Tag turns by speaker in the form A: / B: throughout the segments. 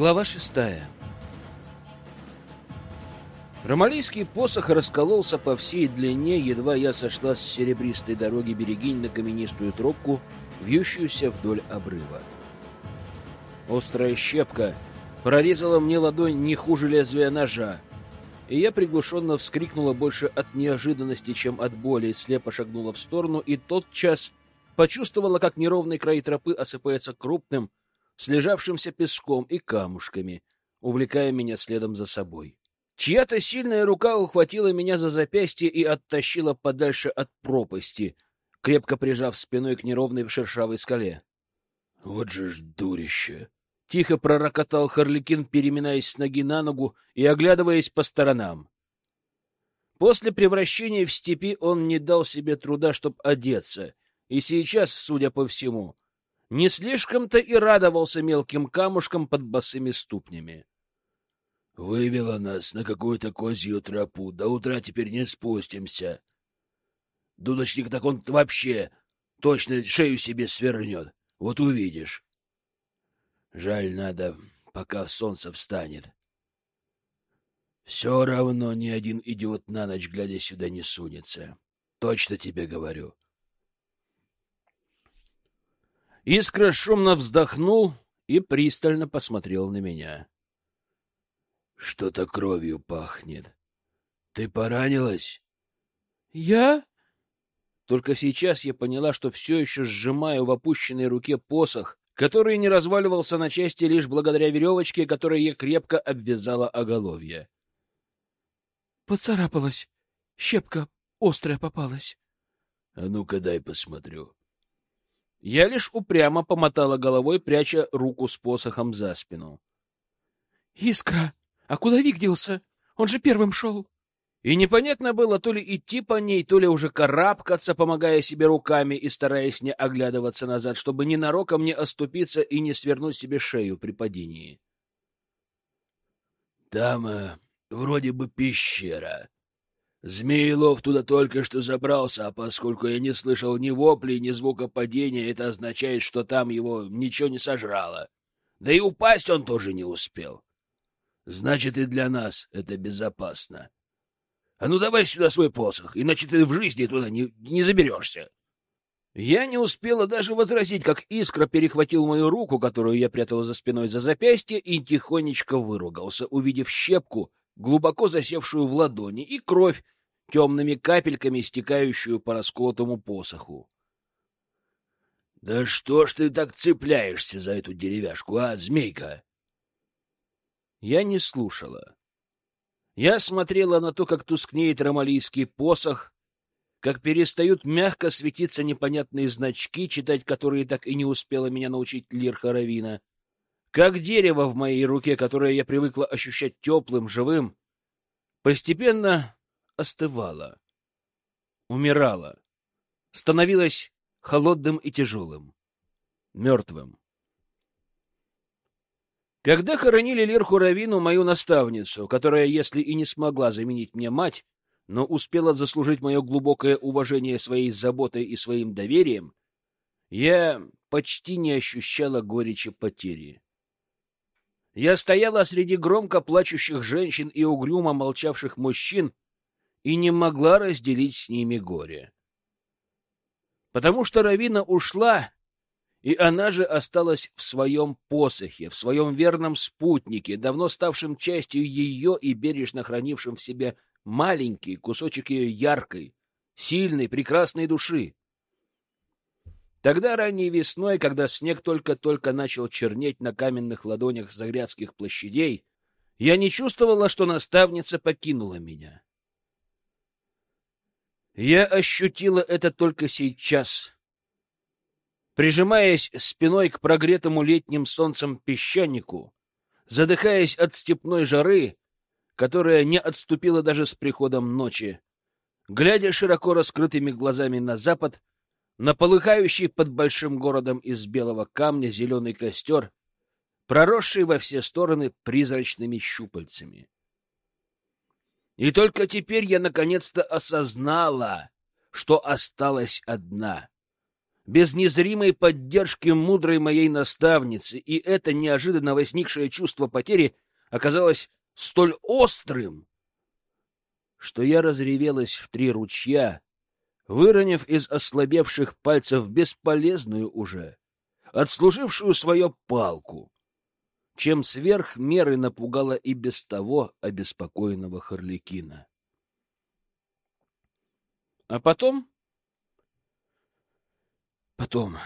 A: Глава шестая. Ромалийский посох раскололся по всей длине, едва я сошла с серебристой дороги Берегинь на каменистую тропку, вьющуюся вдоль обрыва. Острая щепка прорезала мне ладонь не хуже лезвия ножа, и я приглушенно вскрикнула больше от неожиданности, чем от боли, слепо шагнула в сторону и тотчас почувствовала, как неровный край тропы осыпается крупным, слежавшимся песком и камушками, увлекая меня следом за собой. Чья-то сильная рука ухватила меня за запястье и оттащила подальше от пропасти, крепко прижав спиной к неровной шершавой скале. — Вот же ж дурище! — тихо пророкотал Харликин, переминаясь с ноги на ногу и оглядываясь по сторонам. После превращения в степи он не дал себе труда, чтоб одеться, и сейчас, судя по всему, не слишком-то и радовался мелким камушкам под босыми ступнями. Вывела нас на какую-то козью тропу. До утра теперь не спустимся. Дудочник так он вообще точно шею себе свернет. Вот увидишь. Жаль, надо, пока солнце встанет. Все равно ни один идиот на ночь, глядя сюда, не сунется. Точно тебе говорю. Искра шумно вздохнул и пристально посмотрел на меня. — Что-то кровью пахнет. Ты поранилась? — Я? Только сейчас я поняла, что все еще сжимаю в опущенной руке посох, который не разваливался на части лишь благодаря веревочке, которой я крепко обвязала оголовье. — Поцарапалась. Щепка острая попалась. — А ну-ка дай посмотрю. Я лишь упрямо помотала головой, пряча руку с посохом за спину. — Искра! А куда Вик делся? Он же первым шел. И непонятно было то ли идти по ней, то ли уже карабкаться, помогая себе руками и стараясь не оглядываться назад, чтобы ненароком не оступиться и не свернуть себе шею при падении. — Там э, вроде бы пещера, Змеелов туда только что забрался, а поскольку я не слышал ни воплей, ни звука падения, это означает, что там его ничего не сожрало. Да и упасть он тоже не успел. Значит, и для нас это безопасно. А ну давай сюда свой посох, иначе ты в жизни туда не, не заберешься. Я не успела даже возразить, как искра перехватил мою руку, которую я прятала за спиной за запястье, и тихонечко выругался, увидев щепку, глубоко засевшую в ладони, и кровь, темными капельками стекающую по расколотому посоху. — Да что ж ты так цепляешься за эту деревяшку, а, змейка? Я не слушала. Я смотрела на то, как тускнеет ромалийский посох, как перестают мягко светиться непонятные значки, читать которые так и не успела меня научить Лирха Равина, как дерево в моей руке, которое я привыкла ощущать теплым, живым, постепенно остывало, умирало, становилось холодным и тяжелым, мертвым. Когда хоронили Лирху Равину, мою наставницу, которая, если и не смогла заменить мне мать, но успела заслужить мое глубокое уважение своей заботой и своим доверием, я почти не ощущала горечи потери. Я стояла среди громко плачущих женщин и угрюмо молчавших мужчин и не могла разделить с ними горе. Потому что Равина ушла, и она же осталась в своем посохе, в своем верном спутнике, давно ставшем частью ее и бережно хранившем в себе маленький кусочек ее яркой, сильной, прекрасной души. Тогда ранней весной, когда снег только-только начал чернеть на каменных ладонях загрядских площадей, я не чувствовала, что наставница покинула меня. Я ощутила это только сейчас. Прижимаясь спиной к прогретому летним солнцем песчанику, задыхаясь от степной жары, которая не отступила даже с приходом ночи, глядя широко раскрытыми глазами на запад, на полыхающий под большим городом из белого камня зеленый костер, проросший во все стороны призрачными щупальцами. И только теперь я наконец-то осознала, что осталась одна, без незримой поддержки мудрой моей наставницы, и это неожиданно возникшее чувство потери оказалось столь острым, что я разревелась в три ручья, выронив из ослабевших пальцев бесполезную уже, отслужившую свою палку, чем сверх меры напугала и без того обеспокоенного Харликина. А потом... Потом...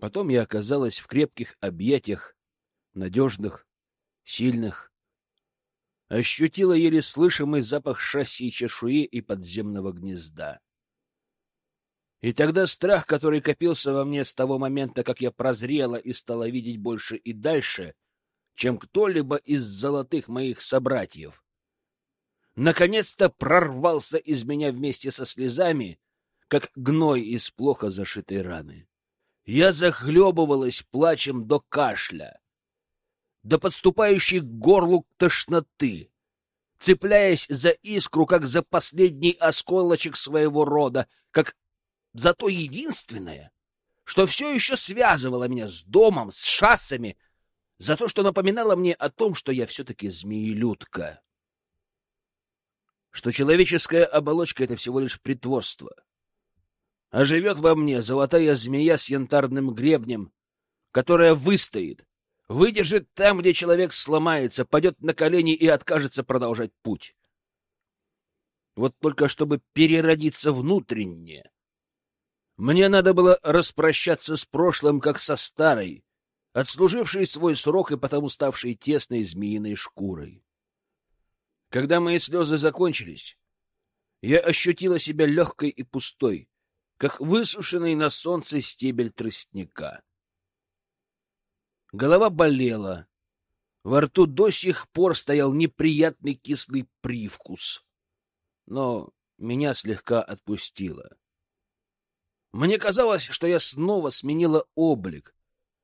A: Потом я оказалась в крепких объятиях, надежных, сильных, ощутила еле слышимый запах шасси чешуи и подземного гнезда. И тогда страх, который копился во мне с того момента, как я прозрела и стала видеть больше и дальше, чем кто-либо из золотых моих собратьев, наконец-то прорвался из меня вместе со слезами, как гной из плохо зашитой раны. Я захлебывалась плачем до кашля, до подступающей к горлу тошноты, цепляясь за искру, как за последний осколочек своего рода, как Зато единственное, что все еще связывало меня с домом, с шассами, за то, что напоминало мне о том, что я все-таки змеелюдка. Что человеческая оболочка — это всего лишь притворство. А живет во мне золотая змея с янтарным гребнем, которая выстоит, выдержит там, где человек сломается, падет на колени и откажется продолжать путь. Вот только чтобы переродиться внутренне, мне надо было распрощаться с прошлым, как со старой, отслужившей свой срок и потому ставшей тесной змеиной шкурой. Когда мои слезы закончились, я ощутила себя легкой и пустой, как высушенный на солнце стебель тростника. Голова болела, во рту до сих пор стоял неприятный кислый привкус, но меня слегка отпустило. Мне казалось, что я снова сменила облик,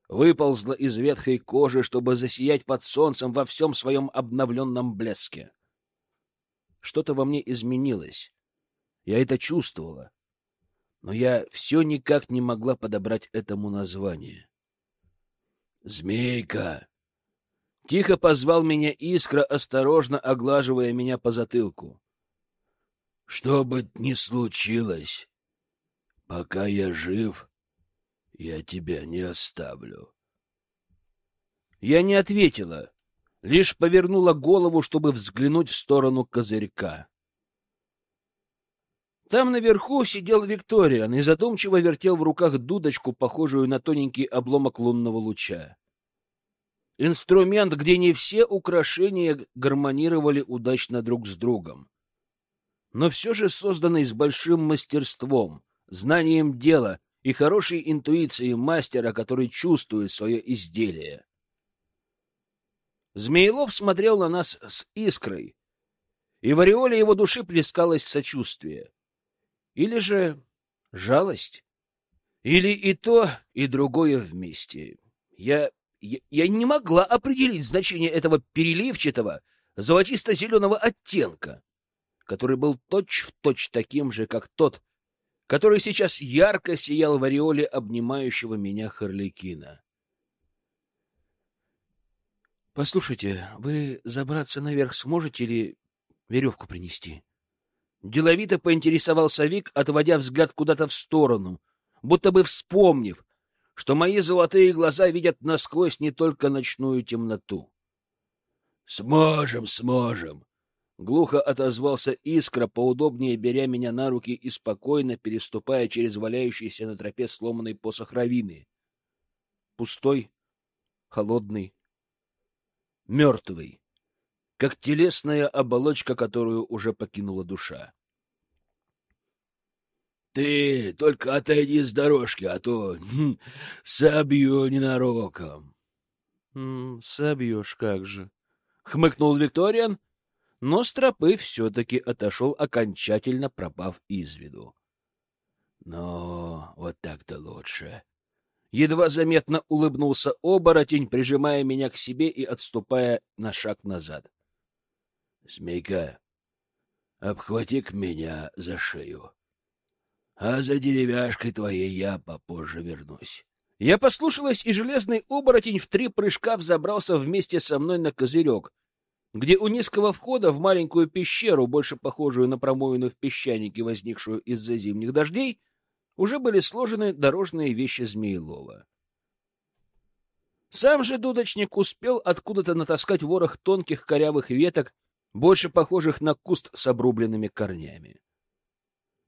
A: выползла из ветхой кожи, чтобы засиять под солнцем во всем своем обновленном блеске. Что-то во мне изменилось. Я это чувствовала. Но я все никак не могла подобрать этому название. «Змейка!» Тихо позвал меня Искра, осторожно оглаживая меня по затылку. «Что бы ни случилось, Пока я жив, я тебя не оставлю. Я не ответила, лишь повернула голову, чтобы взглянуть в сторону козырька. Там наверху сидел Викториан и задумчиво вертел в руках дудочку, похожую на тоненький обломок лунного луча. Инструмент, где не все украшения гармонировали удачно друг с другом, но все же созданный с большим мастерством, знанием дела и хорошей интуицией мастера, который чувствует свое изделие. Змеилов смотрел на нас с искрой, и в ореоле его души плескалось сочувствие. Или же жалость. Или и то, и другое вместе. Я, я, я не могла определить значение этого переливчатого, золотисто-зеленого оттенка, который был точь-в-точь точь таким же, как тот, который сейчас ярко сиял в ореоле обнимающего меня Харликина. — Послушайте, вы забраться наверх сможете или веревку принести? Деловито поинтересовался Вик, отводя взгляд куда-то в сторону, будто бы вспомнив, что мои золотые глаза видят насквозь не только ночную темноту. — Сможем, сможем! Глухо отозвался Искра, поудобнее беря меня на руки и спокойно переступая через валяющийся на тропе сломанный посох равины. Пустой, холодный, мертвый, как телесная оболочка, которую уже покинула душа. — Ты только отойди с дорожки, а то хм, собью ненароком. — Собьешь как же, — хмыкнул Викториан, — но с тропы все-таки отошел, окончательно пропав из виду. Но вот так-то лучше. Едва заметно улыбнулся оборотень, прижимая меня к себе и отступая на шаг назад. — Змейка, обхвати-ка меня за шею. А за деревяшкой твоей я попозже вернусь. Я послушалась, и железный оборотень в три прыжка взобрался вместе со мной на козырек, где у низкого входа в маленькую пещеру, больше похожую на промоину в песчанике, возникшую из-за зимних дождей, уже были сложены дорожные вещи Змеелова. Сам же дудочник успел откуда-то натаскать ворох тонких корявых веток, больше похожих на куст с обрубленными корнями.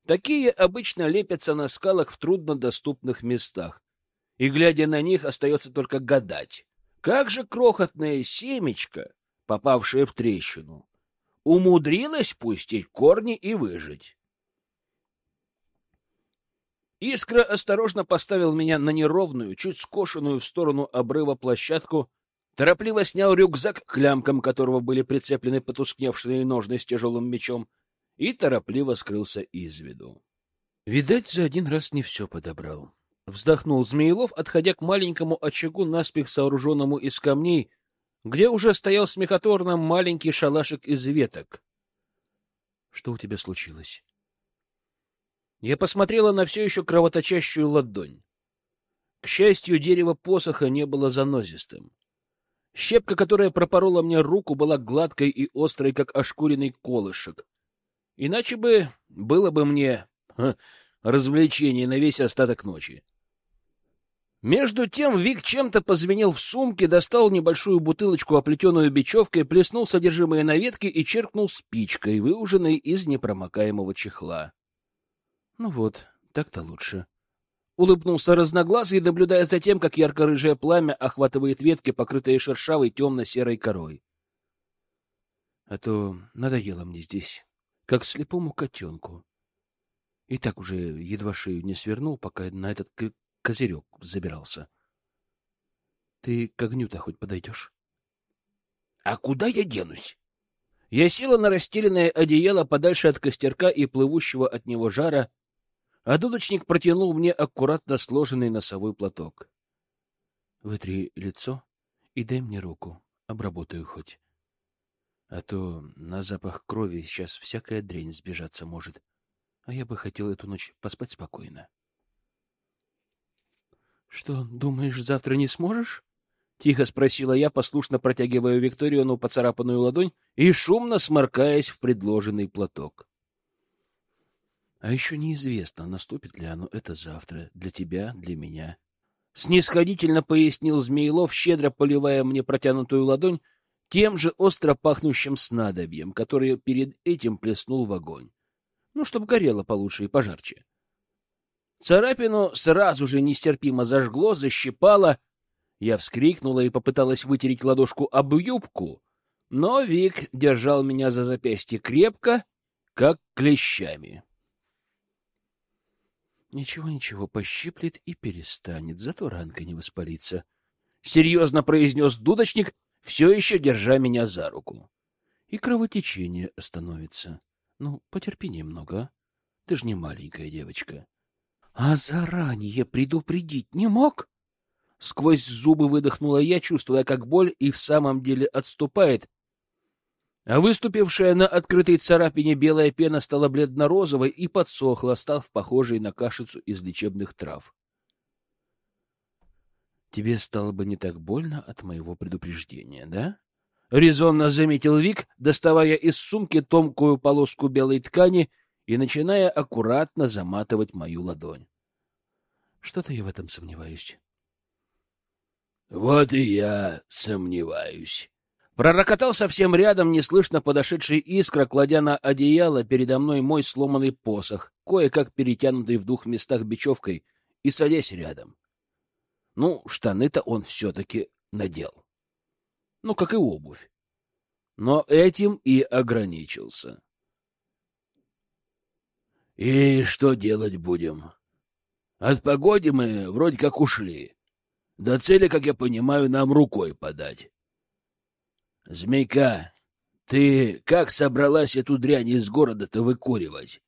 A: Такие обычно лепятся на скалах в труднодоступных местах, и, глядя на них, остается только гадать, как же крохотное семечко, попавшее в трещину, умудрилось пустить корни и выжить. Искра осторожно поставил меня на неровную, чуть скошенную в сторону обрыва площадку, торопливо снял рюкзак, к лямкам которого были прицеплены потускневшие ножны с тяжелым мечом, и торопливо скрылся из виду. Видать, за один раз не все подобрал. Вздохнул Змеелов, отходя к маленькому очагу, наспех сооруженному из камней, где уже стоял смехотворно маленький шалашик из веток. — Что у тебя случилось? Я посмотрела на все еще кровоточащую ладонь. К счастью, дерево посоха не было занозистым. Щепка, которая пропорола мне руку, была гладкой и острой, как ошкуренный колышек. Иначе бы было бы мне ха, развлечение на весь остаток ночи. Между тем Вик чем-то позвенел в сумке, достал небольшую бутылочку, оплетенную бечевкой, плеснул содержимое на ветке и черкнул спичкой, выуженной из непромокаемого чехла. Ну вот, так-то лучше. Улыбнулся разноглазый, наблюдая за тем, как ярко-рыжее пламя охватывает ветки, покрытые шершавой темно-серой корой. А то надоело мне здесь, как слепому котенку. И так уже едва шею не свернул, пока на этот козырек забирался. Ты к огню-то хоть подойдешь? — А куда я денусь? Я села на расстеленное одеяло подальше от костерка и плывущего от него жара, а дудочник протянул мне аккуратно сложенный носовой платок. — Вытри лицо и дай мне руку, обработаю хоть. А то на запах крови сейчас всякая дрянь сбежаться может, а я бы хотел эту ночь поспать спокойно. — Что, думаешь, завтра не сможешь? — тихо спросила я, послушно протягивая Викториону поцарапанную ладонь и шумно сморкаясь в предложенный платок. — а еще неизвестно, наступит ли оно это завтра, для тебя, для меня. Снисходительно пояснил Змеилов, щедро поливая мне протянутую ладонь тем же остро пахнущим снадобьем, которое перед этим плеснул в огонь. Ну, чтобы горело получше и пожарче. Царапину сразу же нестерпимо зажгло, защипало. Я вскрикнула и попыталась вытереть ладошку об юбку, но Вик держал меня за запястье крепко, как клещами. Ничего, ничего, пощиплет и перестанет, зато ранка не воспалится. Серьезно произнес дудочник, все еще держа меня за руку. И кровотечение остановится. Ну, потерпи немного, а? Ты ж не маленькая девочка. А заранее предупредить не мог? Сквозь зубы выдохнула я, чувствуя, как боль и в самом деле отступает, а выступившая на открытой царапине белая пена стала бледно-розовой и подсохла, став похожей на кашицу из лечебных трав. «Тебе стало бы не так больно от моего предупреждения, да?» — резонно заметил Вик, доставая из сумки тонкую полоску белой ткани и начиная аккуратно заматывать мою ладонь. «Что-то я в этом сомневаюсь».
B: «Вот и я сомневаюсь»,
A: Пророкотал совсем рядом неслышно подошедший искра, кладя на одеяло передо мной мой сломанный посох, кое-как перетянутый в двух местах бечевкой, и садясь рядом. Ну, штаны-то он все-таки надел. Ну, как и обувь. Но этим и ограничился.
B: — И что делать будем? От погоди мы вроде как ушли. До цели, как я понимаю, нам рукой подать. Змейка, ты как собралась эту дрянь из города-то выкуривать?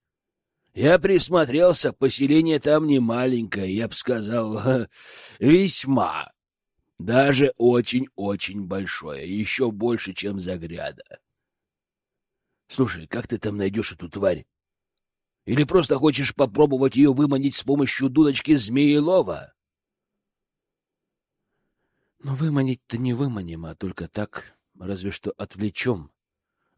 B: Я присмотрелся, поселение там не маленькое, я бы сказал, весьма. Даже очень-очень большое, еще больше, чем Загряда. Слушай, как ты там найдешь эту тварь? Или просто хочешь попробовать ее выманить с помощью дудочки Змеелова?
A: Но выманить-то не выманим, а только так, разве что отвлечем.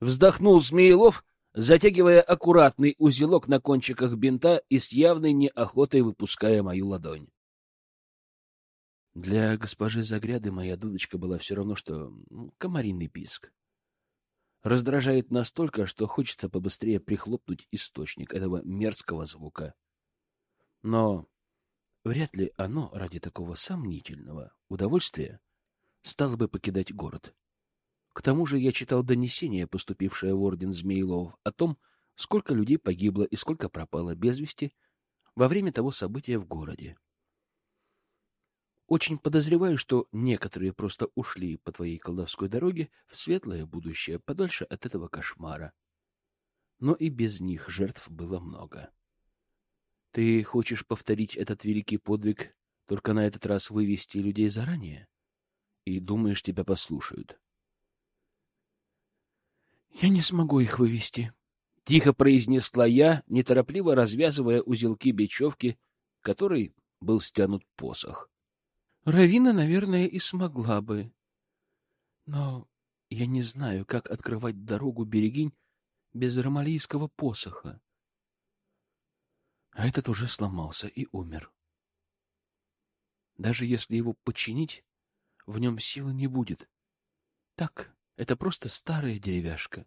A: Вздохнул Змеелов, затягивая аккуратный узелок на кончиках бинта и с явной неохотой выпуская мою ладонь. Для госпожи Загряды моя дудочка была все равно, что комариный писк. Раздражает настолько, что хочется побыстрее прихлопнуть источник этого мерзкого звука. Но вряд ли оно ради такого сомнительного удовольствия стало бы покидать город. К тому же я читал донесение, поступившее в орден Змеилов, о том, сколько людей погибло и сколько пропало без вести во время того события в городе. Очень подозреваю, что некоторые просто ушли по твоей колдовской дороге в светлое будущее, подальше от этого кошмара. Но и без них жертв было много. Ты хочешь повторить этот великий подвиг, только на этот раз вывести людей заранее? И думаешь, тебя послушают? Я не смогу их вывести, тихо произнесла я, неторопливо развязывая узелки бечевки, которой был стянут посох. Равина, наверное, и смогла бы. Но я не знаю, как открывать дорогу Берегинь без ромалийского посоха. А этот уже сломался и умер. Даже если его починить, в нем силы не будет. Так, это просто старая деревяшка.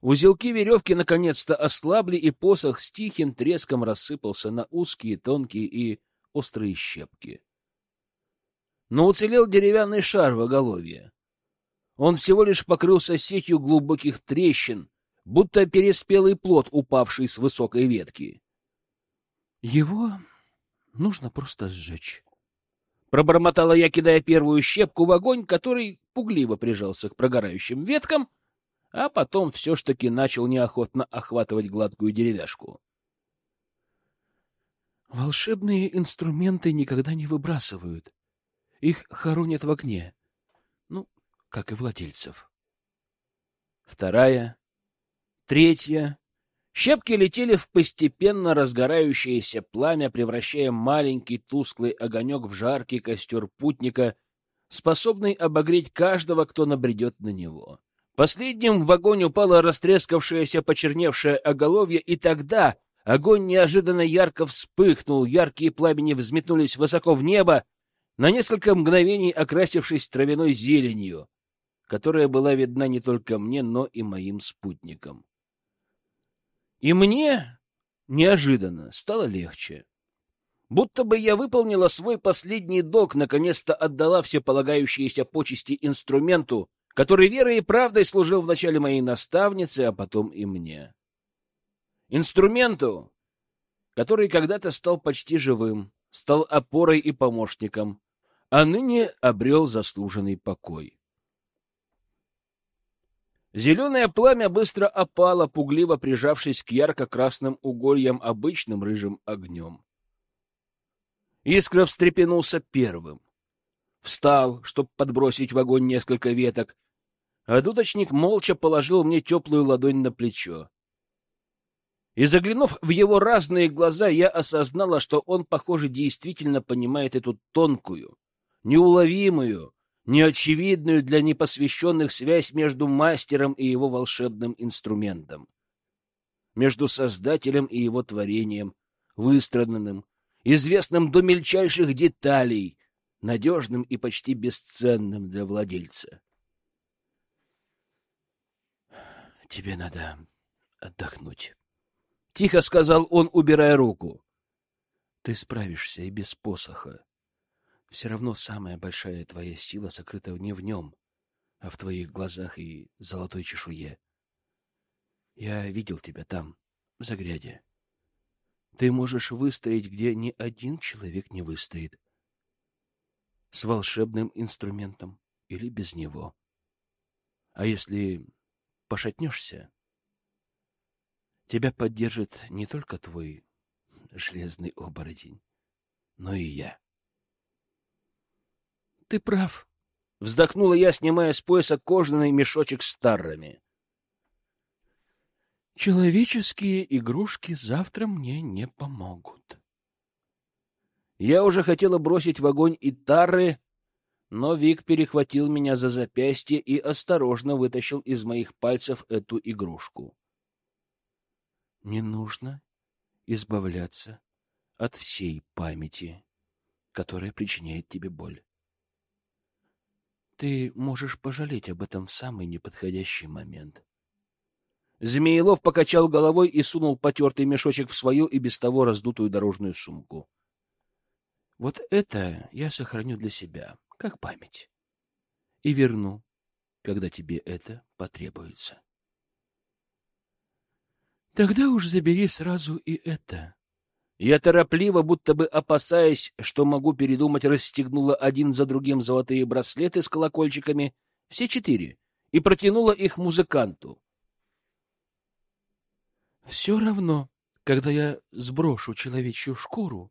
A: Узелки веревки наконец-то ослабли, и посох с тихим треском рассыпался на узкие, тонкие и острые щепки но уцелел деревянный шар в оголовье. Он всего лишь покрылся сетью глубоких трещин, будто переспелый плод, упавший с высокой ветки. Его нужно просто сжечь. Пробормотала я, кидая первую щепку в огонь, который пугливо прижался к прогорающим веткам, а потом все ж таки начал неохотно охватывать гладкую деревяшку. Волшебные инструменты никогда не выбрасывают. Их хоронят в огне. Ну, как и владельцев. Вторая, третья. Щепки летели в постепенно разгорающееся пламя, превращая маленький тусклый огонек в жаркий костер путника, способный обогреть каждого, кто набредет на него. Последним в огонь упало растрескавшееся, почерневшее оголовье, и тогда огонь неожиданно ярко вспыхнул, яркие пламени взметнулись высоко в небо, на несколько мгновений окрасившись травяной зеленью, которая была видна не только мне, но и моим спутникам. И мне неожиданно стало легче. Будто бы я выполнила свой последний долг, наконец-то отдала все полагающиеся почести инструменту, который верой и правдой служил вначале моей наставнице, а потом и мне. Инструменту, который когда-то стал почти живым, стал опорой и помощником, а ныне обрел заслуженный покой. Зеленое пламя быстро опало, пугливо прижавшись к ярко-красным угольям обычным рыжим огнем. Искра встрепенулся первым. Встал, чтобы подбросить в огонь несколько веток, а дудочник молча положил мне теплую ладонь на плечо. И заглянув в его разные глаза, я осознала, что он, похоже, действительно понимает эту тонкую, неуловимую, неочевидную для непосвященных связь между мастером и его волшебным инструментом, между создателем и его творением, выстраданным, известным до мельчайших деталей, надежным и почти бесценным для владельца. «Тебе надо отдохнуть», — тихо сказал он, убирая руку. «Ты справишься и без посоха. Все равно самая большая твоя сила сокрыта не в нем, а в твоих глазах и золотой чешуе. Я видел тебя там, в Загряде. Ты можешь выстоять, где ни один человек не выстоит. С волшебным инструментом или без него. А если пошатнешься, тебя поддержит не только твой железный оборотень, но и я. Ты прав. Вздохнула я, снимая с пояса кожаный мешочек с таррами. Человеческие игрушки завтра мне не помогут. Я уже хотела бросить в огонь и тары, но Вик перехватил меня за запястье и осторожно вытащил из моих пальцев эту игрушку. Не нужно избавляться от всей памяти, которая причиняет тебе боль. Ты можешь пожалеть об этом в самый неподходящий момент. Змеелов покачал головой и сунул потертый мешочек в свою и без того раздутую дорожную сумку. Вот это я сохраню для себя, как память, и верну, когда тебе это потребуется. Тогда уж забери сразу и это. Я торопливо, будто бы опасаясь, что могу передумать, расстегнула один за другим золотые браслеты с колокольчиками, все четыре, и протянула их музыканту. Все равно, когда я сброшу человечью шкуру,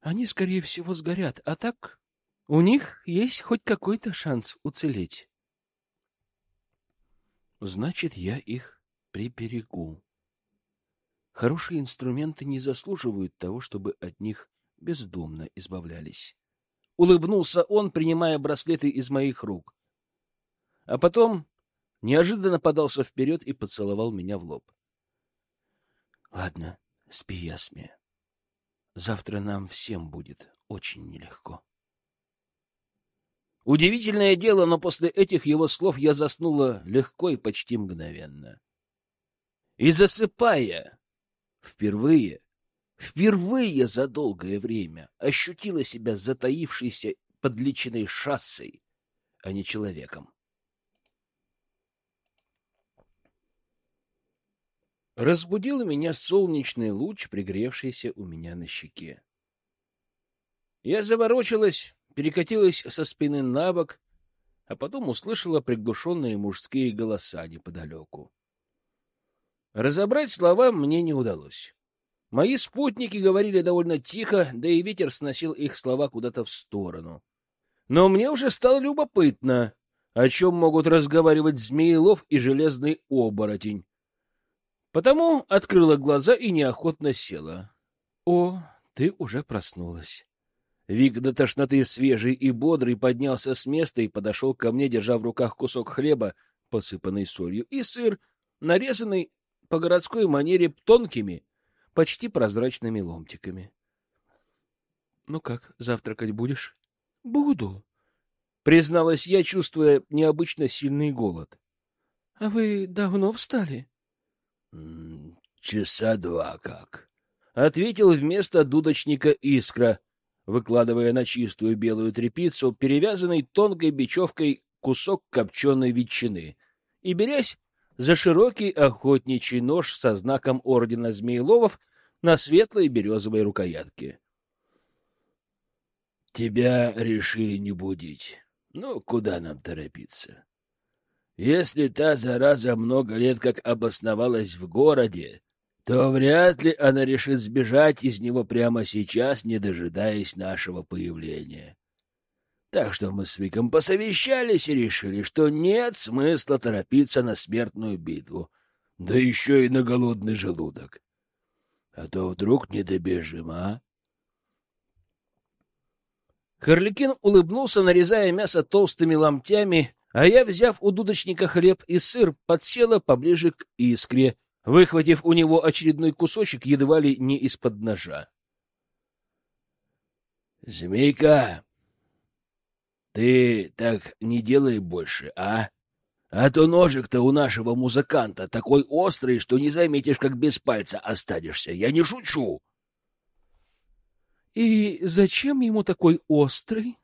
A: они, скорее всего, сгорят, а так у них есть хоть какой-то шанс уцелеть. Значит, я их приберегу. Хорошие инструменты не заслуживают того, чтобы от них бездумно избавлялись. Улыбнулся он, принимая браслеты из моих рук. А потом неожиданно подался вперед и поцеловал меня в лоб. Ладно, спи, Ясме. Завтра нам всем будет очень нелегко. Удивительное дело, но после этих его слов я заснула легко и почти мгновенно. И засыпая, впервые, впервые за долгое время ощутила себя затаившейся под личиной шассой, а не человеком. Разбудил меня солнечный луч, пригревшийся у меня на щеке. Я заворочилась, перекатилась со спины на бок, а потом услышала приглушенные мужские голоса неподалеку. Разобрать слова мне не удалось. Мои спутники говорили довольно тихо, да и ветер сносил их слова куда-то в сторону. Но мне уже стало любопытно, о чем могут разговаривать Змеелов и Железный Оборотень, Потому открыла глаза и неохотно села. — О, ты уже проснулась. Вик до тошноты свежий и бодрый поднялся с места и подошел ко мне, держа в руках кусок хлеба, посыпанный солью, и сыр, нарезанный по городской манере тонкими, почти прозрачными ломтиками. — Ну как, завтракать будешь? — Буду, — призналась я, чувствуя необычно сильный голод. — А вы давно встали?
B: — Часа два как, — ответил вместо дудочника Искра, выкладывая на чистую белую тряпицу, перевязанный тонкой бечевкой кусок копченой ветчины, и берясь за широкий охотничий нож со знаком ордена Змееловов на светлой березовой рукоятке. — Тебя решили не будить. Ну, куда нам торопиться? Если та зараза много лет как обосновалась в городе, то вряд ли она решит сбежать из него прямо сейчас, не дожидаясь нашего появления. Так что мы с Виком посовещались и решили, что нет смысла торопиться на смертную битву, да еще и на голодный желудок. А то вдруг не добежим, а?
A: Харликин улыбнулся, нарезая мясо толстыми ломтями а я, взяв у дудочника хлеб и сыр, подсела поближе к искре, выхватив у него очередной кусочек едва ли не из-под ножа.
B: — Змейка, ты так не делай больше, а? А то ножик-то у нашего музыканта такой острый, что не заметишь, как без пальца останешься. Я не шучу.
A: — И зачем ему такой острый?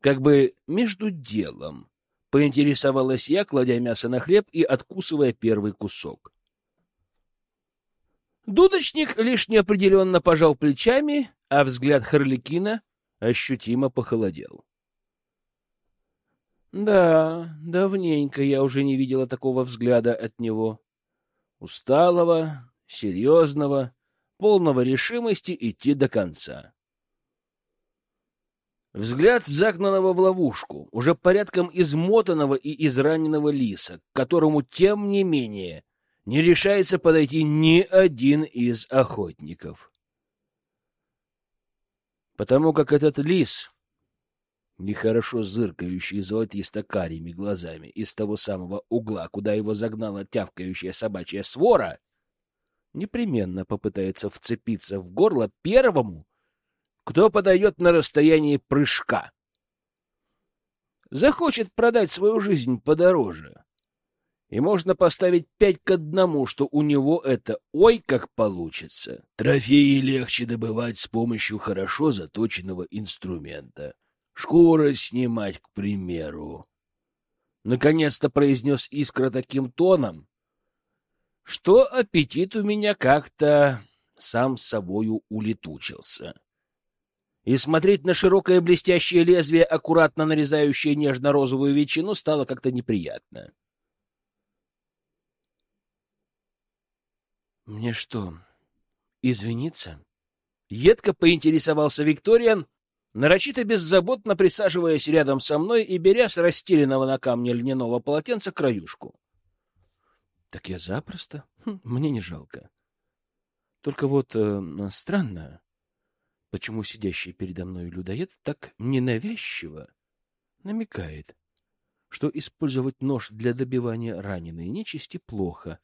A: Как бы между делом, поинтересовалась я, кладя мясо на хлеб и откусывая первый кусок. Дудочник лишь неопределенно пожал плечами, а взгляд Харликина ощутимо похолодел. Да, давненько я уже не видела такого взгляда от него. Усталого, серьезного, полного решимости идти до конца. Взгляд загнанного в ловушку, уже порядком измотанного и израненного лиса, к которому, тем не менее,
B: не решается подойти ни один из охотников. Потому как этот лис, нехорошо зыркающий золотисто-карими глазами из того самого угла, куда его загнала тявкающая собачья свора, непременно попытается вцепиться в горло первому, кто подойдет на расстоянии прыжка. Захочет продать свою жизнь подороже. И можно поставить пять к одному, что у него это ой как получится. Трофеи легче добывать с помощью хорошо заточенного инструмента. Шкура снимать, к примеру. Наконец-то произнес Искра таким тоном, что аппетит у меня как-то сам собою улетучился и смотреть на широкое блестящее лезвие, аккуратно нарезающее нежно-розовую ветчину, стало как-то неприятно. «Мне что, извиниться?» Едко поинтересовался Викториан, нарочито беззаботно присаживаясь рядом со мной и беря с расстеленного на камне льняного полотенца краюшку. «Так я запросто. Хм, мне не жалко. Только вот э, странно, почему сидящий передо мной людоед так ненавязчиво намекает, что использовать нож для добивания раненой нечисти плохо,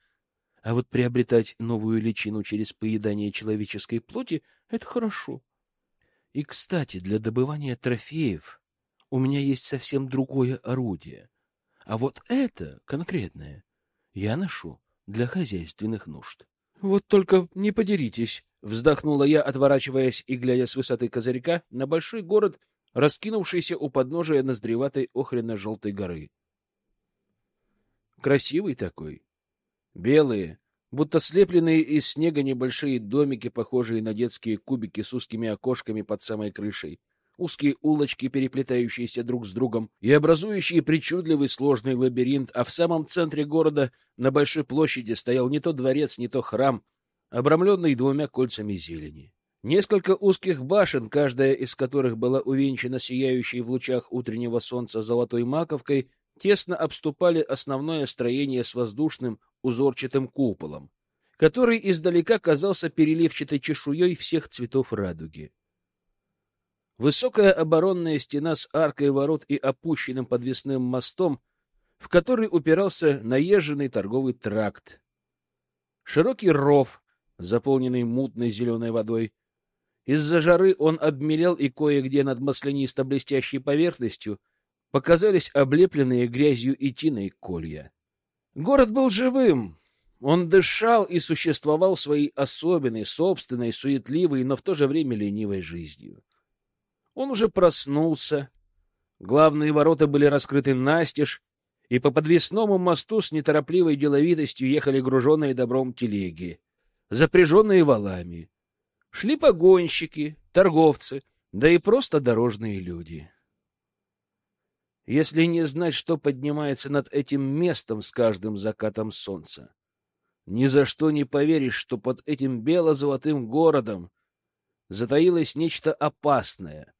B: а вот приобретать новую личину через поедание человеческой плоти — это хорошо. И, кстати, для добывания трофеев у меня есть совсем другое орудие. А вот это конкретное я ношу для хозяйственных нужд. Вот только не подеритесь, Вздохнула я, отворачиваясь и глядя с высоты козырька на большой город, раскинувшийся у подножия наздреватой охренно-желтой горы. Красивый такой. Белые, будто слепленные из снега небольшие домики, похожие на детские кубики с узкими окошками под самой крышей, узкие улочки, переплетающиеся друг с другом и образующие причудливый сложный лабиринт, а в самом центре города на большой площади стоял не то дворец, не то храм, обрамленный двумя кольцами зелени. Несколько узких башен, каждая из которых была увенчана сияющей в лучах утреннего солнца золотой маковкой, тесно обступали основное строение с воздушным узорчатым куполом, который издалека казался переливчатой чешуей всех цветов радуги. Высокая оборонная стена с аркой ворот и опущенным подвесным мостом, в который упирался наезженный торговый тракт. Широкий ров, заполненный мутной зеленой водой. Из-за жары он обмелел, и кое-где над маслянисто-блестящей поверхностью показались облепленные грязью и тиной колья. Город был живым. Он дышал и существовал своей особенной, собственной, суетливой, но в то же время ленивой жизнью. Он уже проснулся. Главные ворота были раскрыты настежь, и по подвесному мосту с неторопливой деловитостью ехали груженные добром телеги запряженные валами. Шли погонщики, торговцы, да и просто дорожные люди. Если не знать, что поднимается над этим местом с каждым закатом солнца, ни за что не поверишь, что под этим бело-золотым городом затаилось нечто опасное,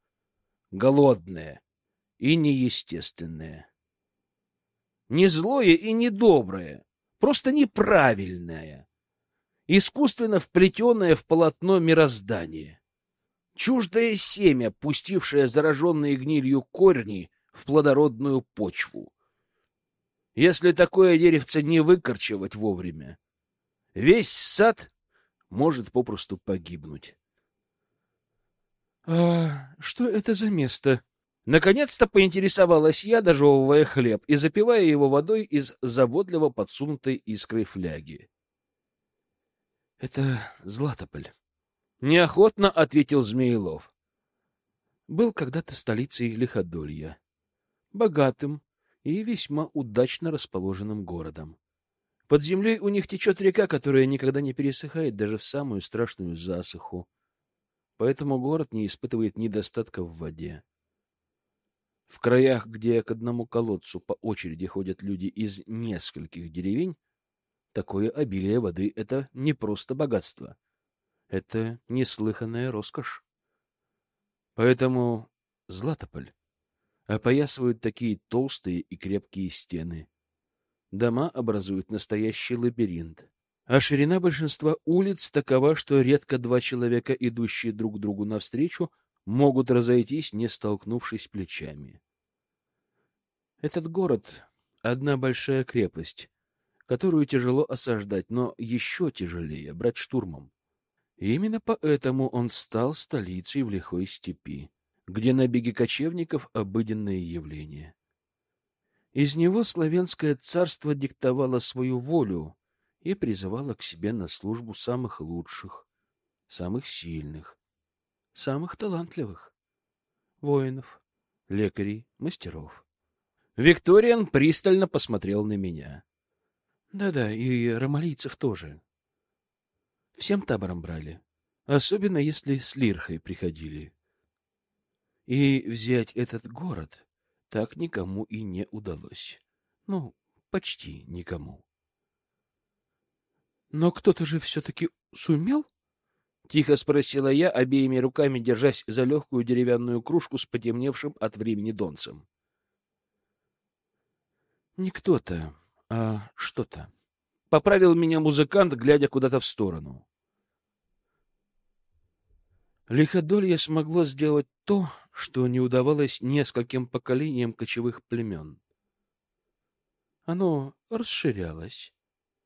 B: голодное и неестественное. Не злое и не доброе, просто неправильное искусственно вплетенное в полотно мироздание. Чуждое семя, пустившее зараженные гнилью корни в плодородную почву. Если такое деревце не выкорчевать вовремя, весь сад может попросту погибнуть. — А что это за место? Наконец-то поинтересовалась я, дожевывая хлеб и запивая его водой из заботливо подсунутой искрой фляги. Это Златополь. Неохотно ответил Змеилов. Был когда-то столицей Лиходолья, богатым и весьма удачно расположенным городом. Под землей у них течет река, которая никогда не пересыхает даже в самую страшную засуху. Поэтому город не испытывает недостатка в воде. В краях, где к одному колодцу по очереди ходят люди из нескольких деревень, Такое обилие воды — это не просто богатство. Это неслыханная роскошь. Поэтому Златополь опоясывают такие толстые и крепкие стены. Дома образуют настоящий лабиринт,
A: А ширина большинства улиц такова, что редко два человека, идущие друг другу навстречу, могут разойтись, не столкнувшись плечами. Этот город — одна большая крепость, которую тяжело осаждать, но еще тяжелее брать штурмом. И именно поэтому он стал столицей в лихой степи, где набеги кочевников — обыденное явление. Из него славянское царство диктовало свою волю и призывало к себе на службу самых лучших, самых сильных, самых талантливых воинов, лекарей, мастеров. Викториан пристально посмотрел на меня. Да-да, и ромалийцев тоже. Всем табором брали, особенно если с Лирхой приходили. И взять этот город так никому и не удалось. Ну, почти никому. Но кто-то же все-таки сумел? Тихо спросила я, обеими руками держась за легкую деревянную кружку с потемневшим от времени донцем. Не кто-то, а что-то. Поправил меня музыкант, глядя куда-то в сторону. Лиходолье смогло сделать то, что не удавалось нескольким поколениям кочевых племен. Оно расширялось,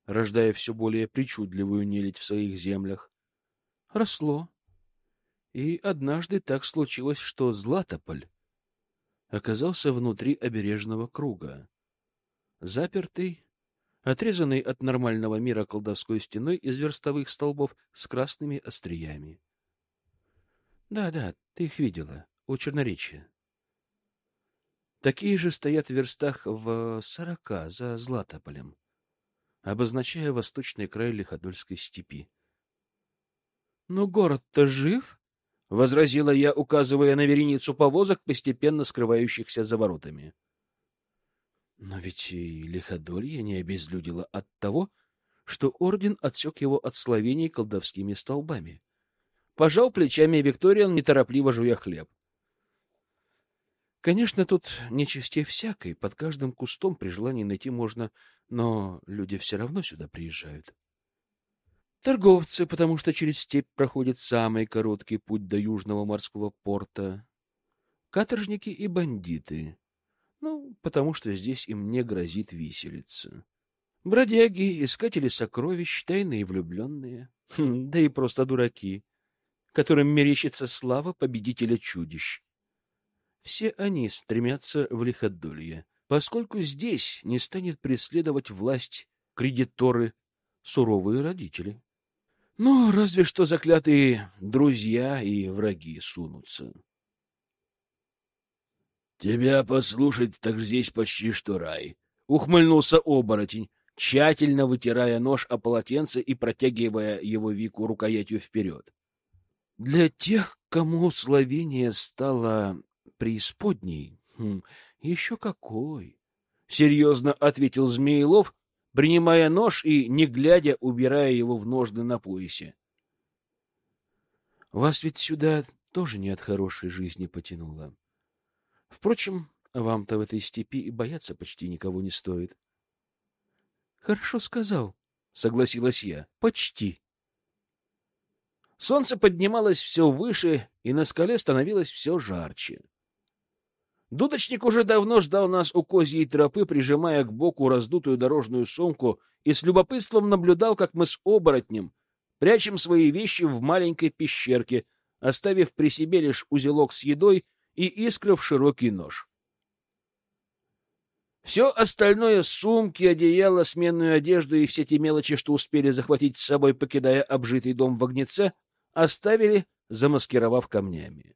A: рождая все более причудливую нелядь в своих землях. Росло. И однажды так случилось, что Златополь оказался внутри обережного круга запертый, отрезанный от нормального мира колдовской стеной из верстовых столбов с красными остриями. Да-да, ты их видела, у Черноречия. Такие же стоят в верстах в сорока за Златополем, обозначая восточный край Лиходольской степи. — Но город-то жив? — возразила я, указывая на вереницу повозок, постепенно скрывающихся за воротами. — но ведь и лиходолье не обезлюдило от того, что орден отсек его от словений колдовскими столбами. Пожал плечами Викториан, неторопливо жуя хлеб. Конечно, тут нечисте всякой, под каждым кустом при желании найти можно, но люди все равно сюда приезжают. Торговцы, потому что через степь проходит самый короткий путь до южного морского порта. Каторжники и бандиты, ну, потому что здесь им не грозит виселица. Бродяги, искатели сокровищ, тайные влюбленные, хм, да и просто дураки, которым мерещится слава победителя чудищ. Все они стремятся в лиходолье, поскольку здесь не станет преследовать власть кредиторы, суровые родители. Ну, разве что заклятые друзья и враги сунутся.
B: Тебя послушать, так здесь почти что рай. Ухмыльнулся оборотень, тщательно вытирая нож о полотенце и протягивая его Вику рукоятью вперед.
A: Для тех, кому Словения стала преисподней, хм, еще какой! Серьезно ответил Змеилов, принимая нож и, не глядя, убирая его в ножны на поясе. Вас ведь сюда тоже не от хорошей жизни потянуло. Впрочем, вам-то в этой степи и бояться почти никого не стоит. — Хорошо сказал, — согласилась я. — Почти. Солнце поднималось все выше, и на скале становилось все жарче. Дудочник уже давно ждал нас у козьей тропы, прижимая к боку раздутую дорожную сумку, и с любопытством наблюдал, как мы с оборотнем прячем свои вещи в маленькой пещерке, оставив при себе лишь узелок с едой и искра в широкий нож. Все остальное — сумки, одеяло, сменную одежду и все те мелочи, что успели захватить с собой, покидая обжитый дом в огнеце, оставили, замаскировав камнями.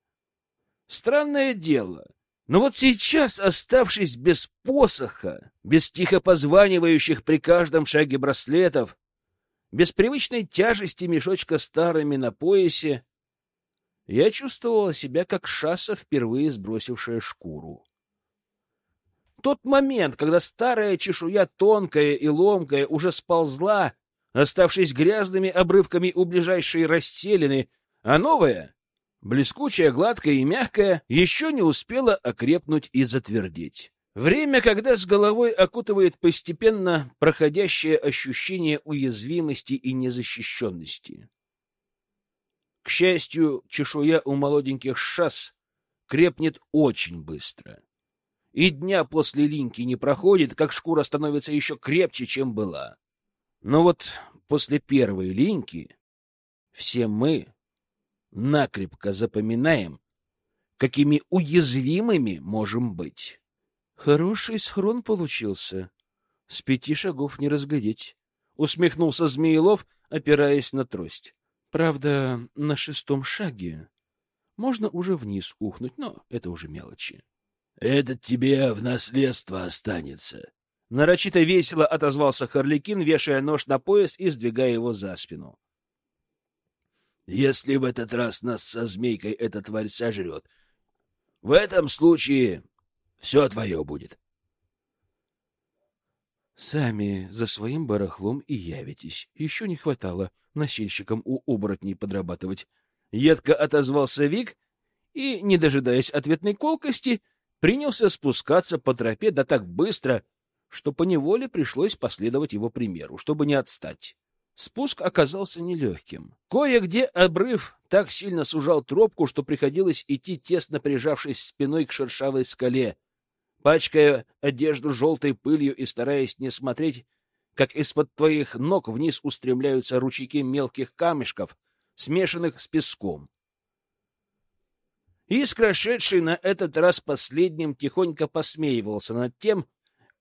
A: Странное дело, но вот сейчас, оставшись без посоха, без тихо позванивающих при каждом шаге браслетов, без привычной тяжести мешочка старыми на поясе, я чувствовала себя как шасса, впервые сбросившая шкуру. Тот момент, когда старая чешуя, тонкая и ломкая, уже сползла, оставшись грязными обрывками у ближайшей расселины, а новая, блескучая, гладкая и мягкая, еще не успела окрепнуть и затвердеть. Время, когда с головой окутывает постепенно проходящее ощущение уязвимости и незащищенности. К счастью, чешуя у молоденьких шас крепнет очень быстро. И дня после линьки не проходит, как шкура становится еще крепче, чем была. Но вот после первой линьки все мы накрепко запоминаем, какими уязвимыми можем быть. Хороший схрон получился. С пяти шагов не разглядеть. Усмехнулся Змеелов, опираясь на трость. Правда, на шестом шаге можно уже вниз ухнуть, но это уже мелочи.
B: — Этот тебе в наследство останется.
A: Нарочито весело отозвался Харликин, вешая нож на пояс и сдвигая его за спину.
B: — Если в этот раз нас со змейкой эта тварь сожрет, в этом случае все твое будет.
A: Сами за своим барахлом и явитесь. Еще не хватало носильщикам у оборотней подрабатывать. Едко отозвался Вик и, не дожидаясь ответной колкости, принялся спускаться по тропе да так быстро, что поневоле пришлось последовать его примеру, чтобы не отстать. Спуск оказался нелегким. Кое-где обрыв так сильно сужал тропку, что приходилось идти тесно прижавшись спиной к шершавой скале, пачкая одежду желтой пылью и стараясь не смотреть, как из-под твоих ног вниз устремляются ручейки мелких камешков, смешанных с песком. Искра, шедший на этот раз последним, тихонько посмеивался над тем,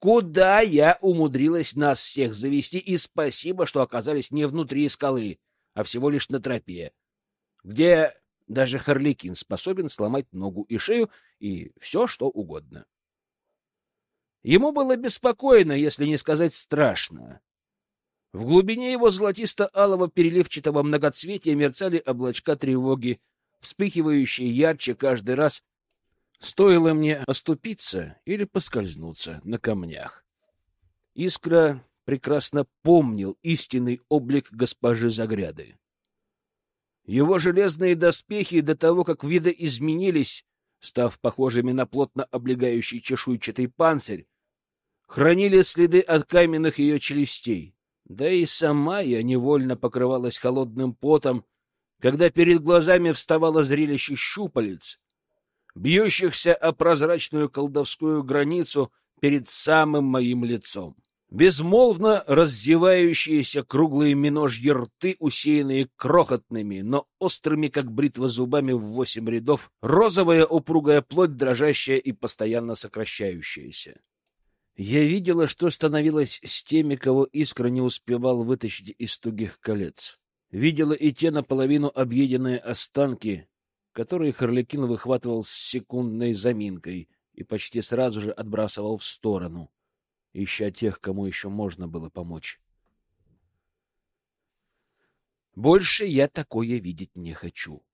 A: куда я умудрилась нас всех завести, и спасибо, что оказались не внутри скалы, а всего лишь на тропе, где даже Харликин способен сломать ногу и шею и все, что угодно. Ему было беспокойно, если не сказать страшно. В глубине его золотисто-алого переливчатого многоцветия мерцали облачка тревоги, вспыхивающие ярче каждый раз, стоило мне оступиться или поскользнуться на камнях. Искра прекрасно помнил истинный облик госпожи Загряды. Его железные доспехи до того, как видоизменились, став похожими на плотно облегающий чешуйчатый панцирь, хранили следы от каменных ее челюстей. Да и сама я невольно покрывалась холодным потом, когда перед глазами вставало зрелище щупалец, бьющихся о прозрачную колдовскую границу перед самым моим лицом. Безмолвно раздевающиеся круглые миножьи рты, усеянные крохотными, но острыми, как бритва, зубами в восемь рядов, розовая упругая плоть, дрожащая и постоянно сокращающаяся. Я видела, что становилось с теми, кого искра не успевал вытащить из тугих колец. Видела и те наполовину объеденные останки, которые Харликин выхватывал с секундной заминкой и почти сразу же отбрасывал в сторону, ища тех, кому еще можно было помочь. Больше я такое видеть не хочу.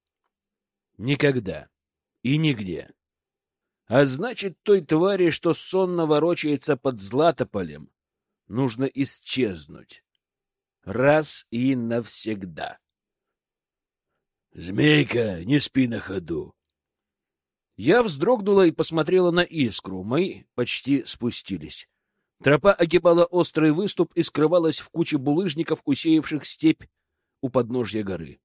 A: Никогда и нигде. А значит, той твари, что сонно ворочается под Златополем, нужно исчезнуть. Раз и навсегда.
B: «Змейка, не спи на ходу!»
A: Я вздрогнула и посмотрела на искру. Мы почти спустились. Тропа огибала острый выступ и скрывалась в куче булыжников, усеявших степь у подножья горы.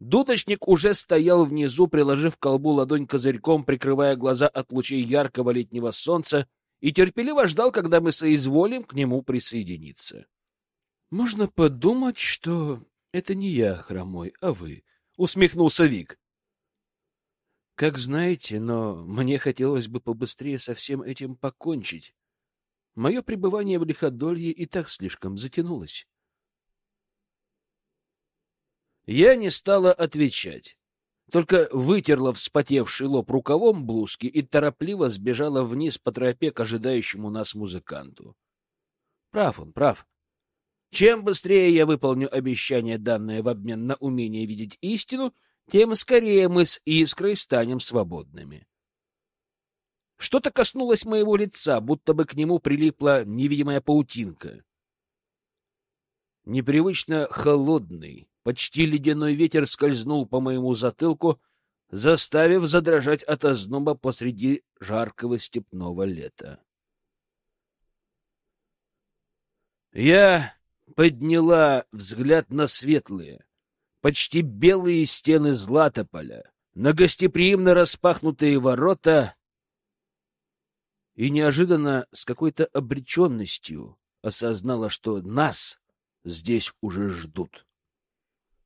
A: Дудочник уже стоял внизу, приложив к колбу ладонь козырьком, прикрывая глаза от лучей яркого летнего солнца, и терпеливо ждал, когда мы соизволим к нему присоединиться. — Можно подумать, что это не я хромой, а вы, — усмехнулся Вик. — Как знаете, но мне хотелось бы побыстрее со всем этим покончить. Мое пребывание в лиходолье и так слишком затянулось. Я не стала отвечать, только вытерла вспотевший лоб рукавом блузки и торопливо сбежала вниз по тропе к ожидающему нас музыканту. Прав он, прав. Чем быстрее я выполню обещание, данное в обмен на умение видеть истину, тем скорее мы с Искрой станем свободными. Что-то коснулось моего лица, будто бы к нему прилипла невидимая паутинка. Непривычно холодный, Почти ледяной ветер скользнул по моему затылку, заставив задрожать от озноба посреди жаркого степного лета. Я подняла взгляд на светлые, почти белые стены Златополя, на гостеприимно распахнутые ворота и неожиданно с какой-то обреченностью осознала, что нас здесь уже ждут.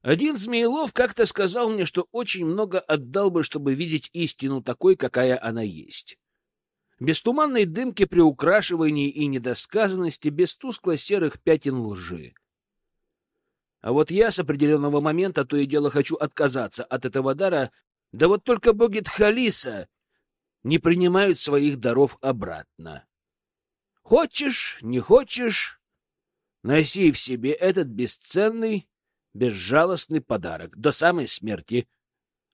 A: Один Змеелов как-то сказал мне, что очень много отдал бы, чтобы видеть истину такой, какая она есть. Без туманной дымки приукрашиваний и недосказанности, без тускло-серых пятен лжи. А вот я с определенного момента то и дело хочу отказаться от этого дара, да вот только боги Тхалиса не принимают своих даров обратно. Хочешь, не хочешь, носи в себе этот бесценный, безжалостный подарок до самой смерти.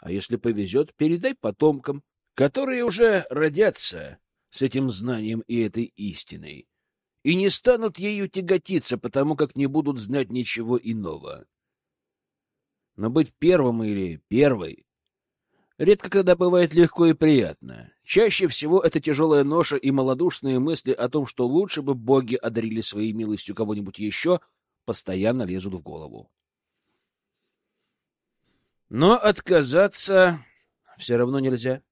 A: А если повезет, передай потомкам, которые уже родятся с этим знанием и этой истиной, и не станут ею тяготиться, потому как не будут знать ничего иного. Но быть первым или первой редко когда бывает легко и приятно. Чаще всего это тяжелая ноша и малодушные мысли о том, что лучше бы боги одарили своей милостью кого-нибудь еще, постоянно лезут в голову. Но отказаться все равно нельзя.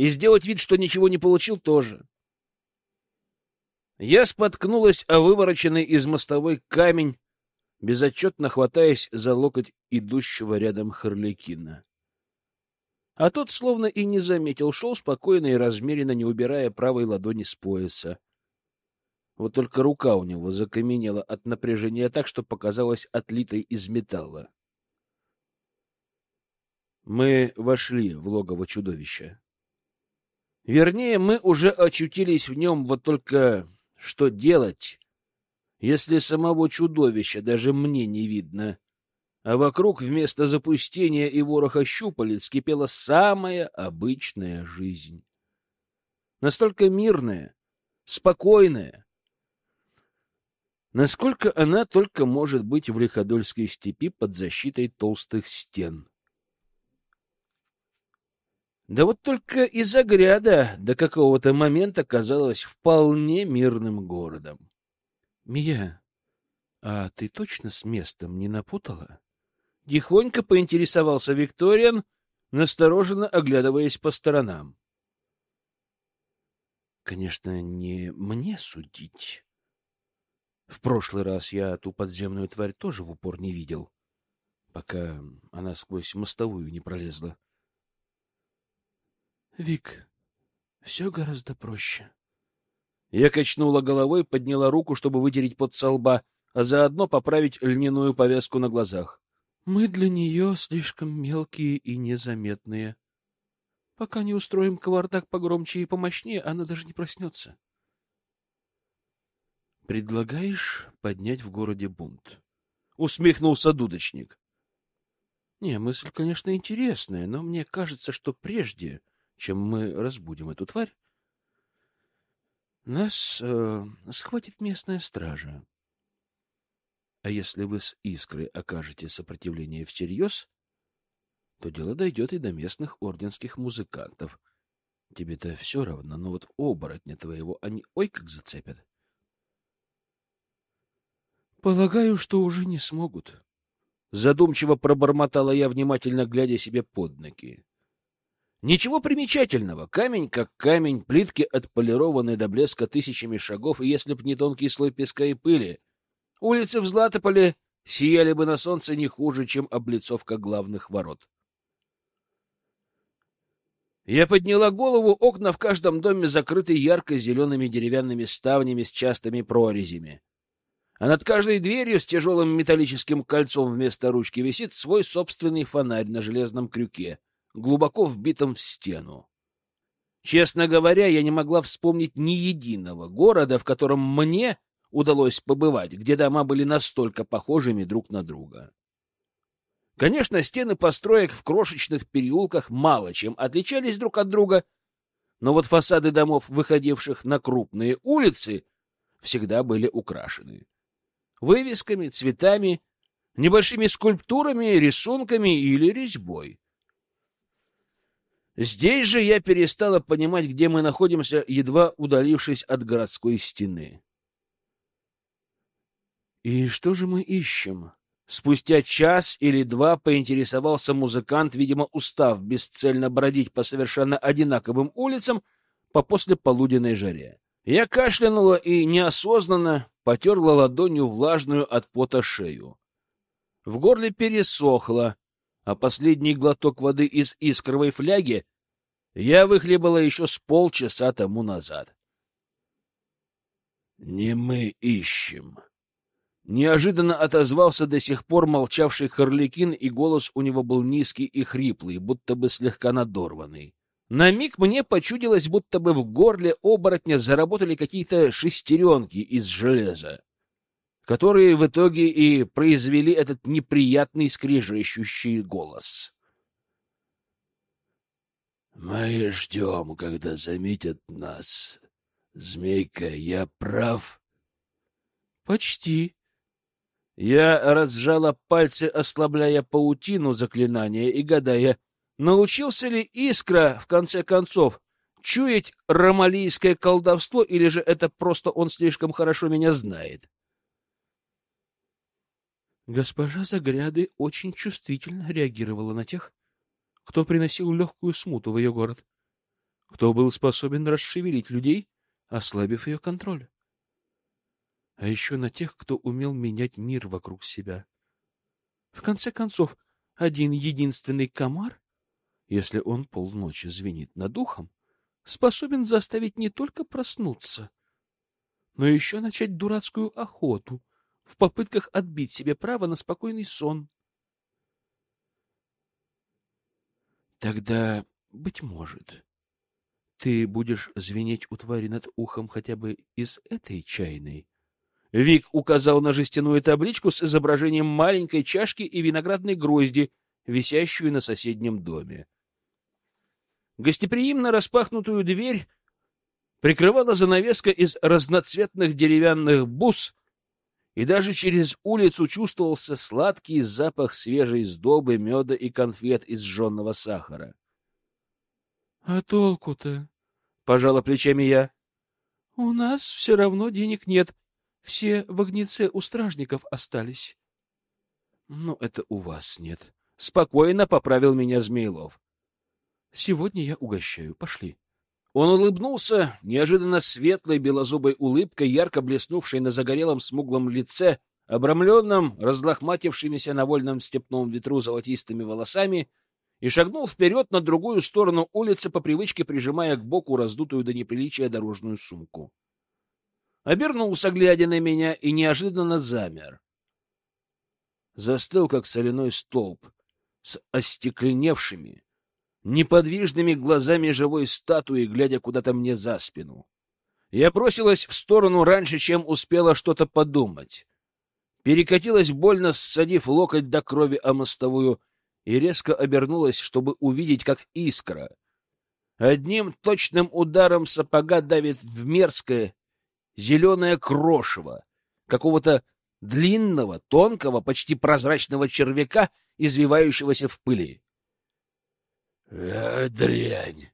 A: И сделать вид, что ничего не получил, тоже. Я споткнулась о вывороченный из мостовой камень, безотчетно хватаясь за локоть идущего рядом Харликина. А тот словно и не заметил, шел спокойно и размеренно, не убирая правой ладони с пояса. Вот только рука у него закаменела от напряжения так, что показалась отлитой из металла. Мы вошли в логово чудовища. Вернее, мы уже очутились в нем, вот только что делать, если самого чудовища даже мне не видно, а вокруг вместо запустения и вороха щупалец кипела самая обычная жизнь. Настолько мирная, спокойная, насколько она только может быть в Лиходольской степи под защитой толстых стен. Да вот только из Огряда до какого-то момента казалось вполне мирным городом. — Мия, а ты точно с местом не напутала? Тихонько поинтересовался Викториан, настороженно оглядываясь по сторонам. Конечно, не мне судить. В прошлый раз я ту подземную тварь тоже в упор не видел, пока она сквозь мостовую не пролезла. Вик, все гораздо проще. Я качнула головой, подняла руку, чтобы вытереть пот со лба, а заодно поправить льняную повязку на глазах. Мы для нее слишком мелкие и незаметные. Пока не устроим кавардак погромче и помощнее, она даже не проснется. Предлагаешь поднять в городе бунт? Усмехнулся дудочник. Не, мысль, конечно, интересная, но мне кажется, что прежде чем мы разбудим эту тварь, нас э, схватит местная стража. А если вы с Искрой окажете сопротивление всерьез, то дело дойдет и до местных орденских музыкантов. Тебе-то все равно, но вот оборотня твоего они ой как зацепят. Полагаю, что уже не смогут. Задумчиво пробормотала я, внимательно глядя себе под ноги. Ничего примечательного. Камень как камень, плитки отполированы до блеска тысячами шагов, и если б не тонкий слой песка и пыли, улицы в Златополе сияли бы на солнце не хуже, чем облицовка главных ворот. Я подняла голову, окна в каждом доме закрыты ярко-зелеными деревянными ставнями с частыми прорезями. А над каждой дверью с тяжелым металлическим кольцом вместо ручки висит свой собственный фонарь на железном крюке — глубоко вбитом в стену. Честно говоря, я не могла вспомнить ни единого города, в котором мне удалось побывать, где дома были настолько похожими друг на друга. Конечно, стены построек в крошечных переулках мало чем отличались друг от друга, но вот фасады домов, выходивших на крупные улицы, всегда были украшены. Вывесками, цветами, небольшими скульптурами, рисунками или резьбой. Здесь же я перестала понимать, где мы находимся, едва удалившись от городской стены. И что же мы ищем? Спустя час или два поинтересовался музыкант, видимо, устав бесцельно бродить по совершенно одинаковым улицам по послеполуденной жаре. Я кашлянула и неосознанно потерла ладонью влажную от пота шею. В горле пересохло, а последний глоток воды из искровой фляги я выхлебала еще с полчаса тому назад. — Не мы ищем. Неожиданно отозвался до сих пор молчавший Харликин, и голос у него был низкий и хриплый, будто бы слегка надорванный. На миг мне почудилось, будто бы в горле оборотня заработали какие-то шестеренки из железа, которые в итоге и произвели этот неприятный скрежещущий голос. «Мы ждем, когда заметят нас. Змейка, я прав?» «Почти», я разжала пальцы, ослабляя паутину заклинания и гадая, научился ли Искра, в конце концов, чуять ромалийское колдовство, или же это просто он слишком хорошо меня знает? Госпожа Загряды очень чувствительно реагировала на тех, кто приносил легкую смуту в ее город, кто был способен расшевелить людей, ослабив ее контроль а еще на тех, кто умел менять мир вокруг себя. В конце концов, один единственный комар, если он полночи звенит над ухом, способен заставить не только проснуться, но еще начать дурацкую охоту в попытках отбить себе право на спокойный сон. Тогда, быть может, ты будешь звенеть у твари над ухом хотя бы из этой чайной, Вик указал на жестяную табличку с изображением маленькой чашки и виноградной грозди, висящую на соседнем доме. Гостеприимно распахнутую дверь прикрывала занавеска из разноцветных деревянных бус, и даже через улицу чувствовался сладкий запах свежей сдобы, меда и конфет из жженного сахара. — А толку-то? — пожала плечами я. — У нас все равно денег нет, все в огнеце у стражников остались. — Ну, это у вас нет. Спокойно поправил меня Змеилов. — Сегодня я угощаю. Пошли. Он улыбнулся, неожиданно светлой белозубой улыбкой, ярко блеснувшей на загорелом смуглом лице, обрамленном разлохматившимися на вольном степном ветру золотистыми волосами, и шагнул вперед на другую сторону улицы, по привычке прижимая к боку раздутую до неприличия дорожную сумку обернулся, глядя на меня, и неожиданно замер. Застыл, как соляной столб, с остекленевшими, неподвижными глазами живой статуи, глядя куда-то мне за спину. Я бросилась в сторону раньше, чем успела что-то подумать. Перекатилась больно, ссадив локоть до крови о мостовую, и резко обернулась, чтобы увидеть, как искра. Одним точным ударом сапога давит в мерзкое, зеленое крошево, какого-то длинного, тонкого, почти прозрачного червяка, извивающегося в пыли. «Э, дрянь!»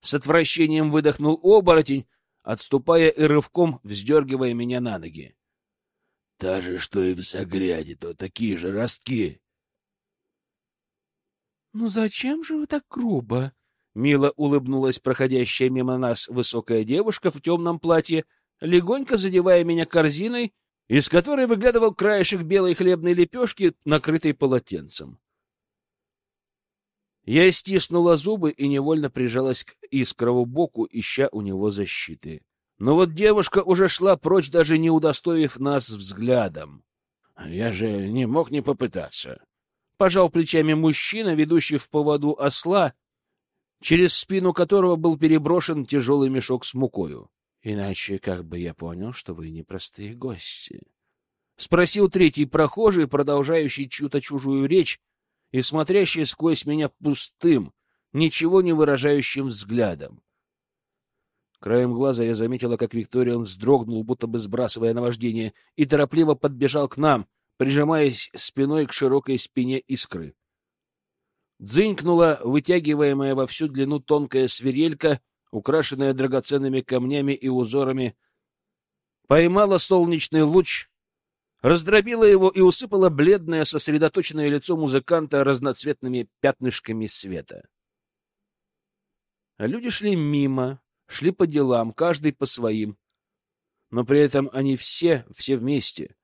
A: С отвращением выдохнул оборотень, отступая и рывком вздергивая меня на ноги. «Та же, что и в Загряде, то такие же ростки!» «Ну зачем же вы так грубо?» Мило улыбнулась проходящая мимо нас высокая девушка в темном платье легонько задевая меня корзиной, из которой выглядывал краешек белой хлебной лепешки, накрытой полотенцем. Я стиснула зубы и невольно прижалась к искрову боку, ища у него защиты. Но вот девушка уже шла прочь, даже не удостоив нас взглядом. Я же не мог не попытаться. Пожал плечами мужчина, ведущий в поводу осла, через спину которого был переброшен тяжелый мешок с мукою. Иначе как бы я понял, что вы не простые гости? Спросил третий прохожий, продолжающий чью-то чужую речь и смотрящий сквозь меня пустым, ничего не выражающим взглядом. Краем глаза я заметила, как Викториан вздрогнул, будто бы сбрасывая наваждение, и торопливо подбежал к нам, прижимаясь спиной к широкой спине искры. Дзынькнула вытягиваемая во всю длину тонкая свирелька, украшенная драгоценными камнями и узорами, поймала солнечный луч, раздробила его и усыпала бледное, сосредоточенное лицо музыканта разноцветными пятнышками света. Люди шли мимо, шли по делам, каждый по своим. Но при этом они все, все вместе,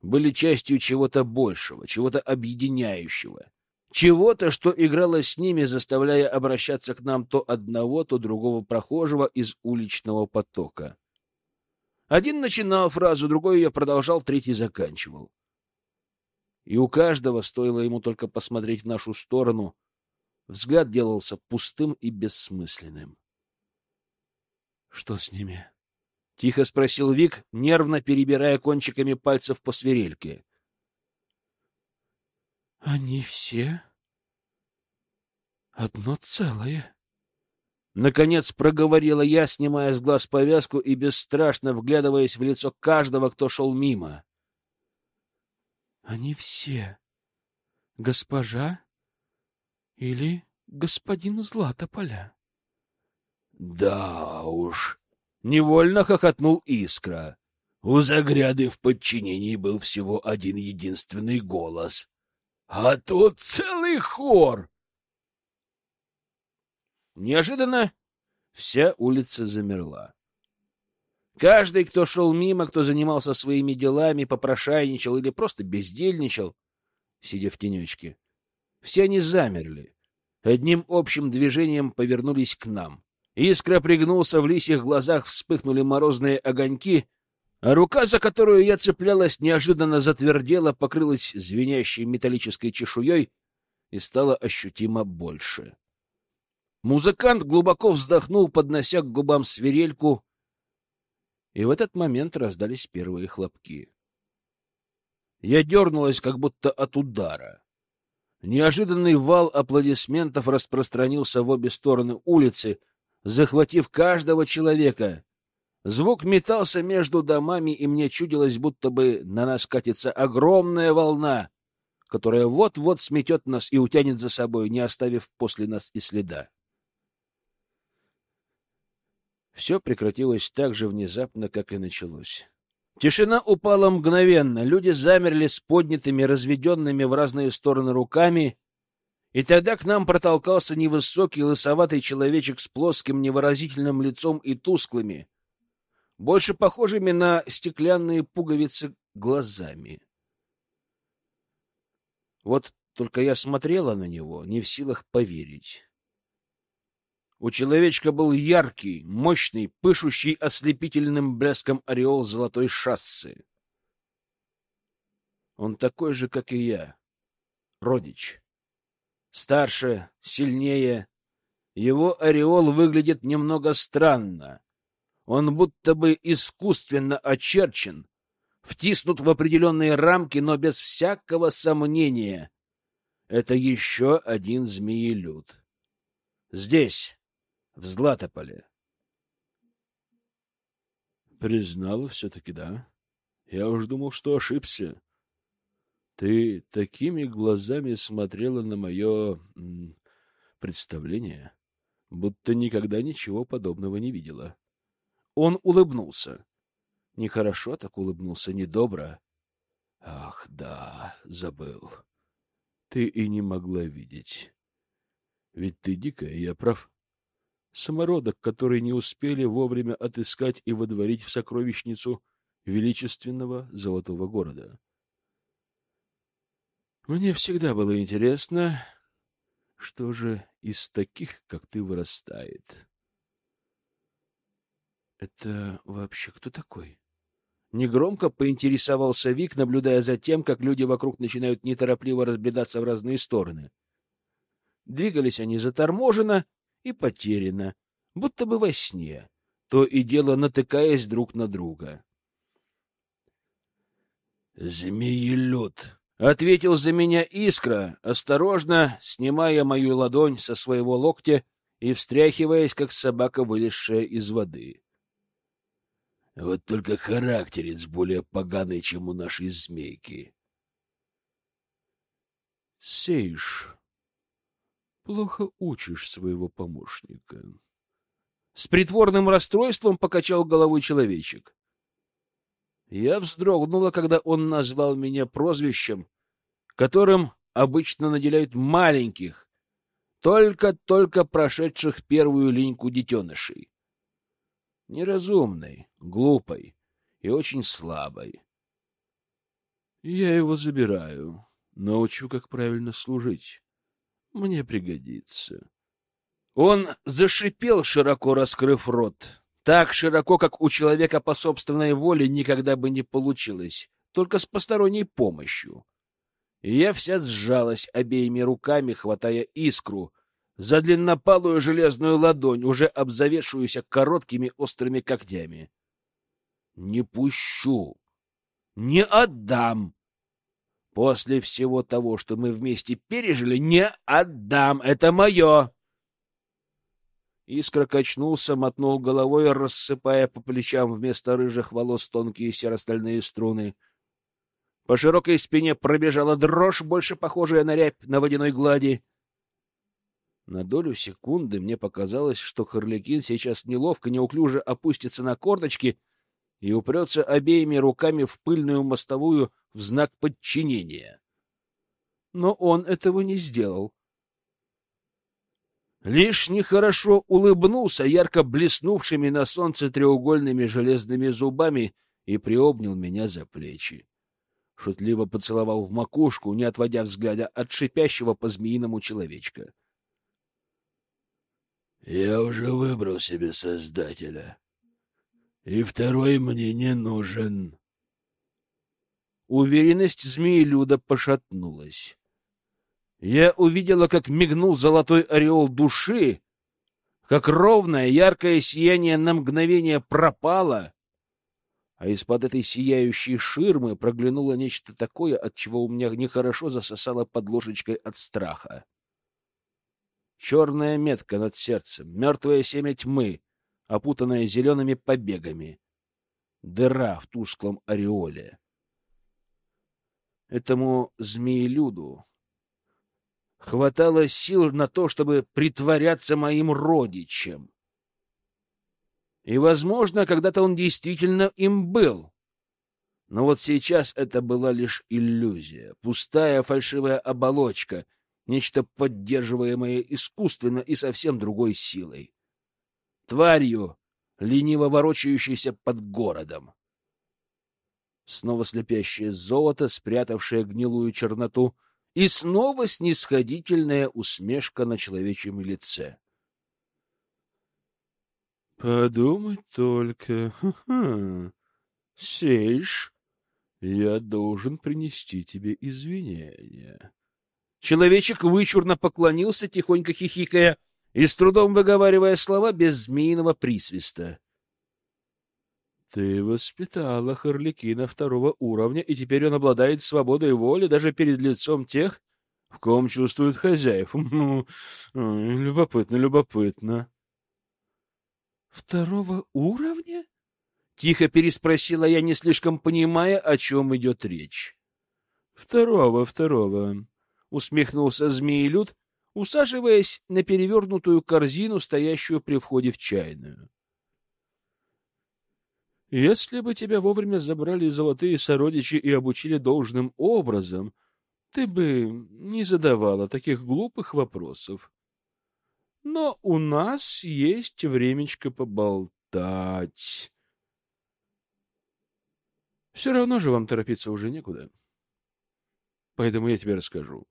A: были частью чего-то большего, чего-то объединяющего, чего-то, что играло с ними, заставляя обращаться к нам то одного, то другого прохожего из уличного потока. Один начинал фразу, другой ее продолжал, третий заканчивал. И у каждого, стоило ему только посмотреть в нашу сторону, взгляд делался пустым и бессмысленным. — Что с ними? — тихо спросил Вик, нервно перебирая кончиками пальцев по свирельке. — Они все одно целое. Наконец проговорила я, снимая с глаз повязку и бесстрашно вглядываясь в лицо каждого, кто шел мимо. Они все госпожа или господин Златополя.
B: Да уж, невольно хохотнул Искра. У Загряды в подчинении был всего один единственный голос. А тут целый хор!
A: Неожиданно вся улица замерла. Каждый, кто шел мимо, кто занимался своими делами, попрошайничал или просто бездельничал, сидя в тенечке, все они замерли. Одним общим движением повернулись к нам. Искра пригнулся, в лисьих глазах вспыхнули морозные огоньки, а рука, за которую я цеплялась, неожиданно затвердела, покрылась звенящей металлической чешуей и стала ощутимо больше. Музыкант глубоко вздохнул, поднося к губам свирельку, и в этот момент раздались первые хлопки. Я дернулась, как будто от удара. Неожиданный вал аплодисментов распространился в обе стороны улицы, захватив каждого человека. Звук метался между домами, и мне чудилось, будто бы на нас катится огромная волна, которая вот-вот сметет нас и утянет за собой, не оставив после нас и следа. Все прекратилось так же внезапно, как и началось. Тишина упала мгновенно, люди замерли с поднятыми, разведенными в разные стороны руками, и тогда к нам протолкался невысокий лысоватый человечек с плоским невыразительным лицом и тусклыми, больше похожими на стеклянные пуговицы глазами. Вот только я смотрела на него, не в силах поверить. У человечка был яркий, мощный, пышущий ослепительным блеском ореол золотой шассы. Он такой же, как и я. Родич. Старше, сильнее. Его ореол выглядит немного странно. Он будто бы искусственно очерчен, втиснут в определенные рамки, но без всякого сомнения. Это еще один змеелюд. Здесь, в Златополе. Признала все-таки, да? Я уж думал, что ошибся. Ты такими глазами смотрела на мое представление, будто никогда ничего подобного не видела. Он улыбнулся. Нехорошо так улыбнулся, недобро. Ах, да, забыл. Ты и не могла видеть. Ведь ты дикая, я прав самородок, который не успели вовремя отыскать и водворить в сокровищницу величественного золотого города. Мне всегда было интересно, что же из таких, как ты, вырастает. Это вообще кто такой? Негромко поинтересовался Вик, наблюдая за тем, как люди вокруг начинают неторопливо разбредаться в разные стороны. Двигались они заторможенно, и потеряно, будто бы во сне, то и дело натыкаясь друг на друга.
B: «Змеелюд!»
A: — ответил за меня Искра, осторожно снимая мою ладонь со своего локтя и встряхиваясь, как собака, вылезшая из воды.
B: Вот только характерец более поганый, чем у нашей змейки.
A: Сейш,
B: плохо учишь своего помощника. С притворным расстройством покачал головой человечек. Я вздрогнула, когда он назвал меня прозвищем, которым обычно наделяют маленьких, только-только прошедших первую линьку детенышей. Неразумной, глупой и очень слабой. Я его забираю, научу, как правильно служить. Мне пригодится. Он зашипел, широко раскрыв рот. Так широко, как у человека по собственной воле никогда бы не получилось, только с посторонней помощью. И я вся сжалась обеими руками, хватая искру за длиннопалую железную ладонь, уже обзаведшуюся короткими острыми когтями. Не пущу, не отдам. После всего того, что мы вместе пережили, не отдам. Это мое. Искра качнулся, мотнул головой, рассыпая по плечам вместо рыжих волос тонкие серо-стальные струны. По широкой спине пробежала дрожь, больше похожая на рябь на водяной глади. На долю секунды мне показалось, что Харликин сейчас неловко, неуклюже опустится на корточки и упрется обеими руками в пыльную мостовую в знак подчинения. Но он этого не сделал. Лишь нехорошо улыбнулся ярко блеснувшими на солнце треугольными железными зубами и приобнял меня за плечи. Шутливо поцеловал в макушку, не отводя взгляда от шипящего по-змеиному человечка. — Я уже выбрал себе создателя, и второй мне не нужен. Уверенность змеи-люда пошатнулась. Я увидела, как мигнул золотой ореол души, как ровное яркое сияние на мгновение пропало, а из-под этой сияющей ширмы проглянуло нечто такое, от чего у меня нехорошо засосало под ложечкой от страха. Черная метка над сердцем, мертвое семя тьмы, опутанное зелеными побегами. Дыра в тусклом ореоле этому змеелюду хватало сил на то, чтобы притворяться моим родичем. И, возможно, когда-то он действительно им был. Но вот сейчас это была лишь иллюзия, пустая фальшивая оболочка, нечто поддерживаемое искусственно и совсем другой силой. Тварью, лениво ворочающейся под городом. Снова слепящее золото, спрятавшее гнилую черноту, и снова снисходительная усмешка на человечьем лице. Подумать только. Сейш, я должен принести тебе извинения. Человечек вычурно поклонился, тихонько хихикая и с трудом выговаривая слова без змеиного присвиста. Ты воспитала Харликина второго уровня, и теперь он обладает свободой воли даже перед лицом тех, в ком чувствует хозяев. Ну, любопытно, любопытно. Второго уровня? Тихо переспросила я, не слишком понимая, о чем идет речь. Второго, второго, усмехнулся змеелюд, усаживаясь на перевернутую корзину, стоящую при входе в чайную. Если бы тебя вовремя забрали золотые сородичи и обучили должным образом, ты бы не задавала таких глупых вопросов. Но у нас есть времечко поболтать. Все равно же вам торопиться уже некуда. Поэтому я тебе расскажу.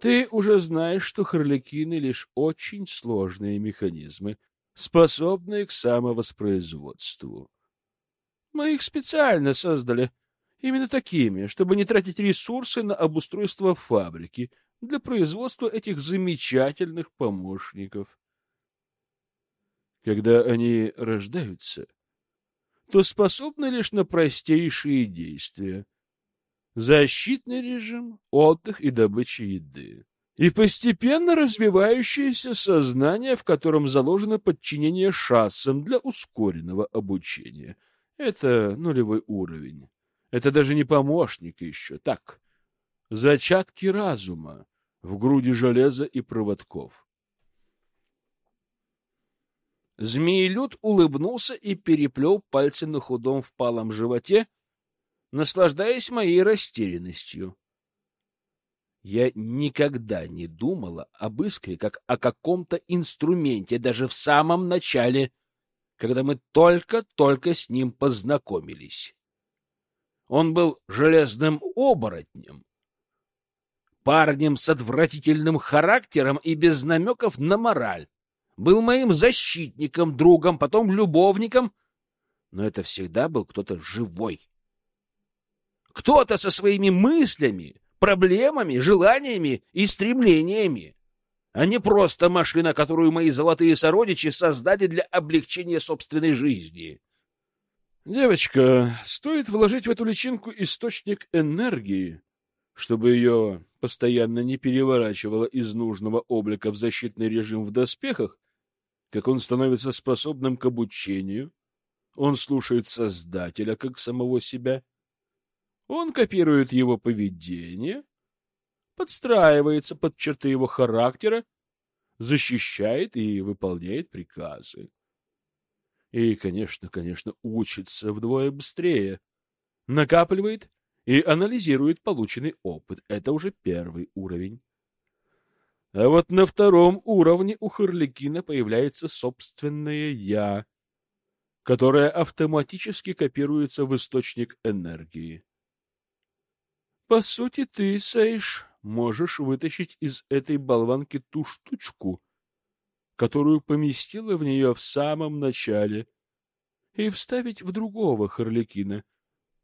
B: Ты уже знаешь, что харликины — лишь очень сложные механизмы, способные к самовоспроизводству. Мы их специально создали именно такими, чтобы не тратить ресурсы на обустройство фабрики для производства этих замечательных помощников. Когда они рождаются, то способны лишь на простейшие действия. Защитный режим, отдых и добыча еды и постепенно развивающееся сознание, в котором заложено подчинение шассам для ускоренного обучения. Это нулевой уровень. Это даже не помощник еще. Так, зачатки разума, в груди железа и проводков. Змеелюд улыбнулся и переплел пальцы на худом впалом животе, наслаждаясь моей растерянностью. Я никогда не думала об искре как о каком-то инструменте, даже в самом начале, когда мы только-только с ним познакомились. Он был железным оборотнем, парнем с отвратительным характером и без намеков на мораль. Был моим защитником, другом, потом любовником, но это всегда был кто-то живой. Кто-то со своими мыслями, проблемами, желаниями и стремлениями, а не просто машина, которую мои золотые сородичи создали для облегчения собственной жизни. Девочка, стоит вложить в эту личинку источник энергии, чтобы ее постоянно не переворачивало из нужного облика в защитный режим в доспехах, как он становится способным к обучению, он слушает Создателя как самого себя, он копирует его поведение, подстраивается под черты его характера, защищает и выполняет приказы. И, конечно, конечно, учится вдвое быстрее. Накапливает и анализирует полученный опыт. Это уже первый уровень. А вот на втором уровне у Харликина появляется собственное «я», которое автоматически копируется в источник энергии. По сути, ты, Сейш, можешь вытащить из этой болванки ту штучку, которую поместила в нее в самом начале, и вставить в другого Харликина,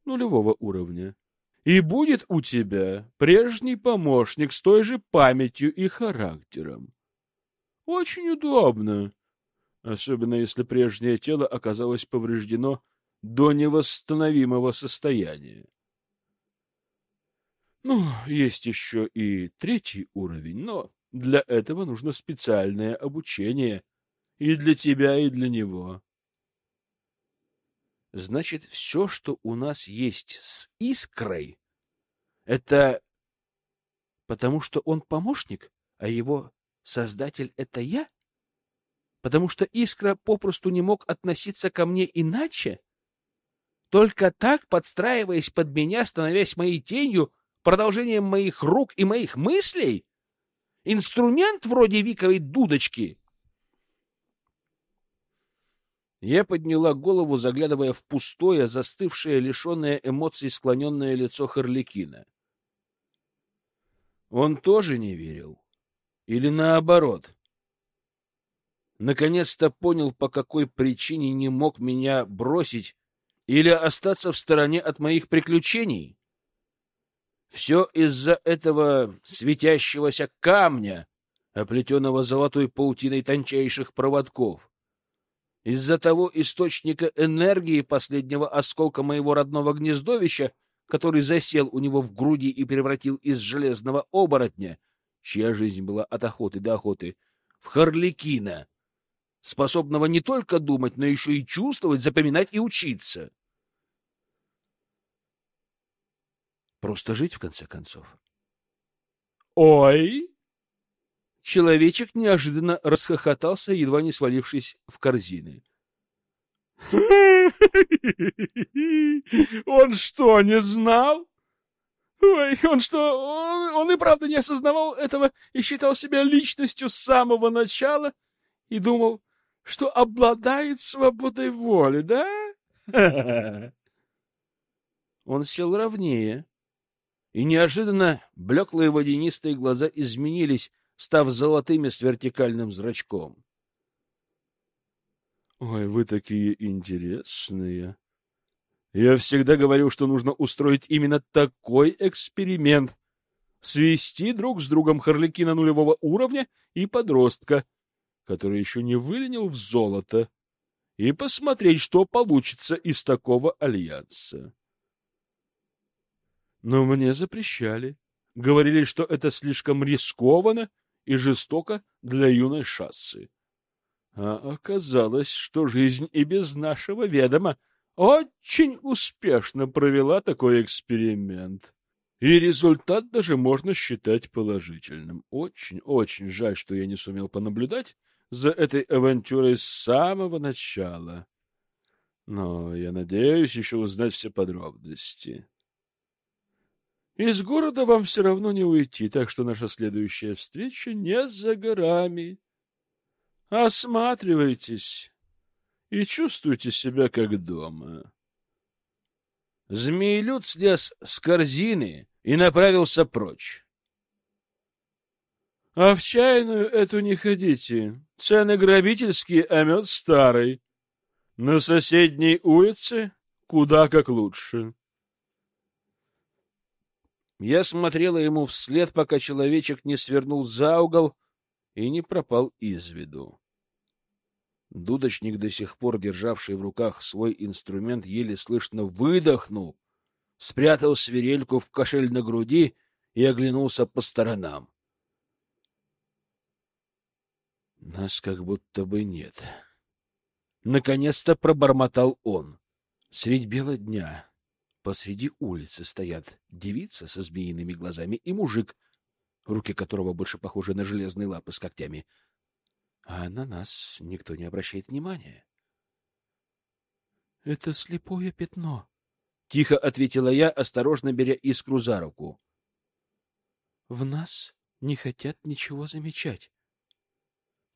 B: нулевого уровня. И будет у тебя прежний помощник с той же памятью и характером. Очень удобно, особенно если прежнее тело оказалось повреждено до невосстановимого состояния. Ну, есть еще и третий уровень, но для этого нужно специальное обучение и для тебя, и для него. Значит, все, что у нас есть с Искрой, это потому что он помощник, а его создатель — это я? Потому что Искра попросту не мог относиться ко мне иначе? Только так, подстраиваясь под меня, становясь моей тенью, продолжением моих рук и моих мыслей? Инструмент вроде виковой дудочки. Я подняла голову, заглядывая в пустое, застывшее, лишенное эмоций склоненное лицо Харликина. Он тоже не верил? Или наоборот? Наконец-то понял, по какой причине не мог меня бросить или остаться в стороне от моих приключений? Все из-за этого светящегося камня, оплетенного золотой паутиной тончайших проводков. Из-за того источника энергии последнего осколка моего родного гнездовища, который засел у него в груди и превратил из железного оборотня, чья жизнь была от охоты до охоты, в Харликина, способного не только думать, но еще и чувствовать, запоминать и учиться. Просто жить, в конце концов. «Ой!» Человечек неожиданно расхохотался, едва не свалившись в корзины. Он что, не знал? Ой, он что, он, он и правда не осознавал этого и считал себя личностью с самого начала и думал, что обладает свободой воли, да? Он сел ровнее, и неожиданно блеклые водянистые глаза изменились, став золотыми с вертикальным зрачком. «Ой, вы такие интересные!» Я всегда говорил, что нужно устроить именно такой эксперимент. Свести друг с другом Харликина нулевого уровня и подростка, который еще не выленил в золото, и посмотреть, что получится из такого альянса. Но мне запрещали. Говорили, что это слишком рискованно и жестоко для юной шассы. А оказалось, что жизнь и без нашего ведома очень успешно провела такой эксперимент. И результат даже можно считать положительным. Очень-очень жаль, что я не сумел понаблюдать за этой авантюрой с самого начала. Но я надеюсь еще узнать все подробности. Из города вам все равно не уйти, так что наша следующая встреча не за горами. Осматривайтесь и чувствуйте себя как дома. Змеелюд слез с корзины и направился прочь. — А в чайную эту не ходите. Цены грабительские, а мед старый. На соседней улице куда как лучше. Я смотрела ему вслед, пока человечек не свернул за угол и не пропал из виду. Дудочник, до сих пор державший в руках свой инструмент, еле слышно выдохнул, спрятал свирельку в кошель на груди и оглянулся по сторонам. Нас как будто бы нет. Наконец-то пробормотал он. Средь бела дня посреди улицы стоят девица со змеиными глазами и мужик, руки которого больше похожи на железные лапы с когтями. А на нас никто не обращает внимания. — Это слепое пятно, — тихо ответила я, осторожно беря искру за руку. — В нас не хотят ничего замечать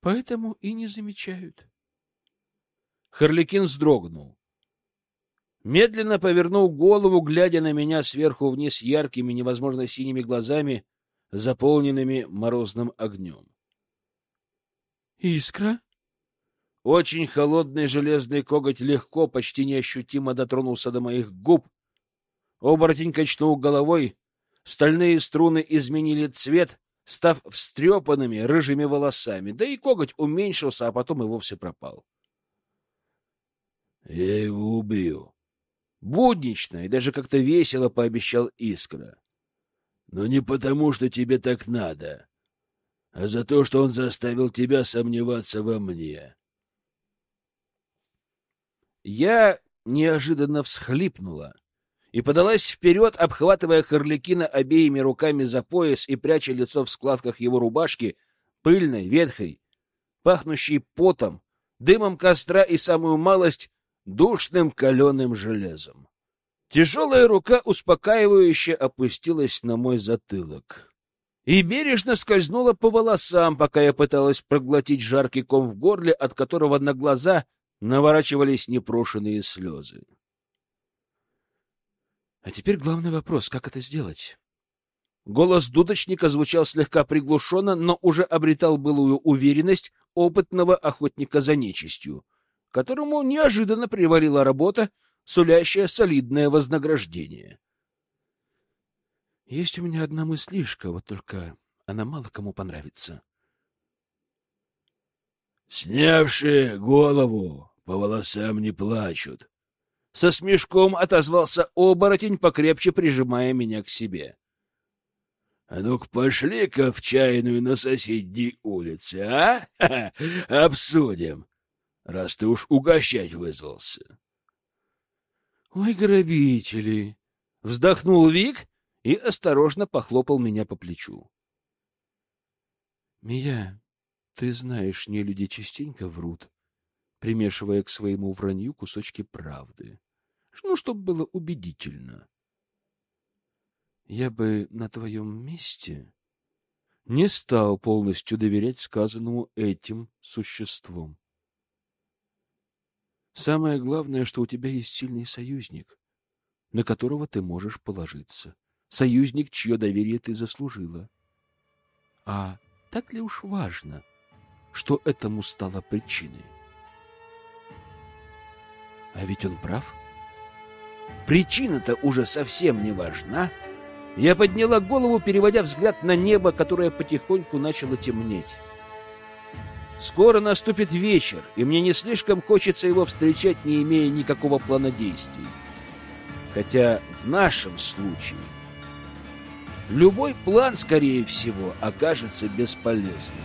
B: поэтому и не замечают. Харликин вздрогнул. Медленно повернул голову, глядя на меня сверху вниз яркими, невозможно синими глазами, заполненными морозным огнем. «Искра?» Очень холодный железный коготь легко, почти неощутимо дотронулся до моих губ. Оборотень качнул головой, стальные струны изменили цвет, став встрепанными рыжими волосами, да и коготь уменьшился, а потом и вовсе пропал. — Я его убью. Буднично и даже как-то весело пообещал Искра. — Но не потому, что тебе так надо, а за то, что он заставил тебя сомневаться во мне. Я неожиданно всхлипнула и подалась вперед, обхватывая Харликина обеими руками за пояс и пряча лицо в складках его рубашки, пыльной, ветхой, пахнущей потом, дымом костра и самую малость душным каленым железом. Тяжелая рука успокаивающе опустилась на мой затылок и бережно скользнула по волосам, пока я пыталась проглотить жаркий ком в горле, от которого на глаза наворачивались непрошенные слезы. А теперь главный вопрос, как это сделать? Голос дудочника звучал слегка приглушенно, но уже обретал былую уверенность опытного охотника за нечистью, которому неожиданно привалила работа, сулящая солидное вознаграждение. Есть у меня одна мыслишка, вот только она мало кому понравится. Снявшие голову по волосам не плачут, со смешком отозвался оборотень, покрепче прижимая меня к себе. — А ну-ка пошли-ка в чайную на соседней улице, а? Обсудим, раз ты уж угощать вызвался. — Ой, грабители! — вздохнул Вик и осторожно похлопал меня по плечу. — Мия, ты знаешь, не люди частенько врут, примешивая к своему вранью кусочки правды ну, чтобы было убедительно. Я бы на твоем месте не стал полностью доверять сказанному этим существом. Самое главное, что у тебя есть сильный союзник, на которого ты можешь положиться. Союзник, чье доверие ты заслужила. А так ли уж важно, что этому стало причиной? А ведь он прав. — Причина-то уже совсем не важна. Я подняла голову, переводя взгляд на небо, которое потихоньку начало темнеть. Скоро наступит вечер, и мне не слишком хочется его встречать, не имея никакого плана действий. Хотя в нашем случае любой план, скорее всего, окажется бесполезным.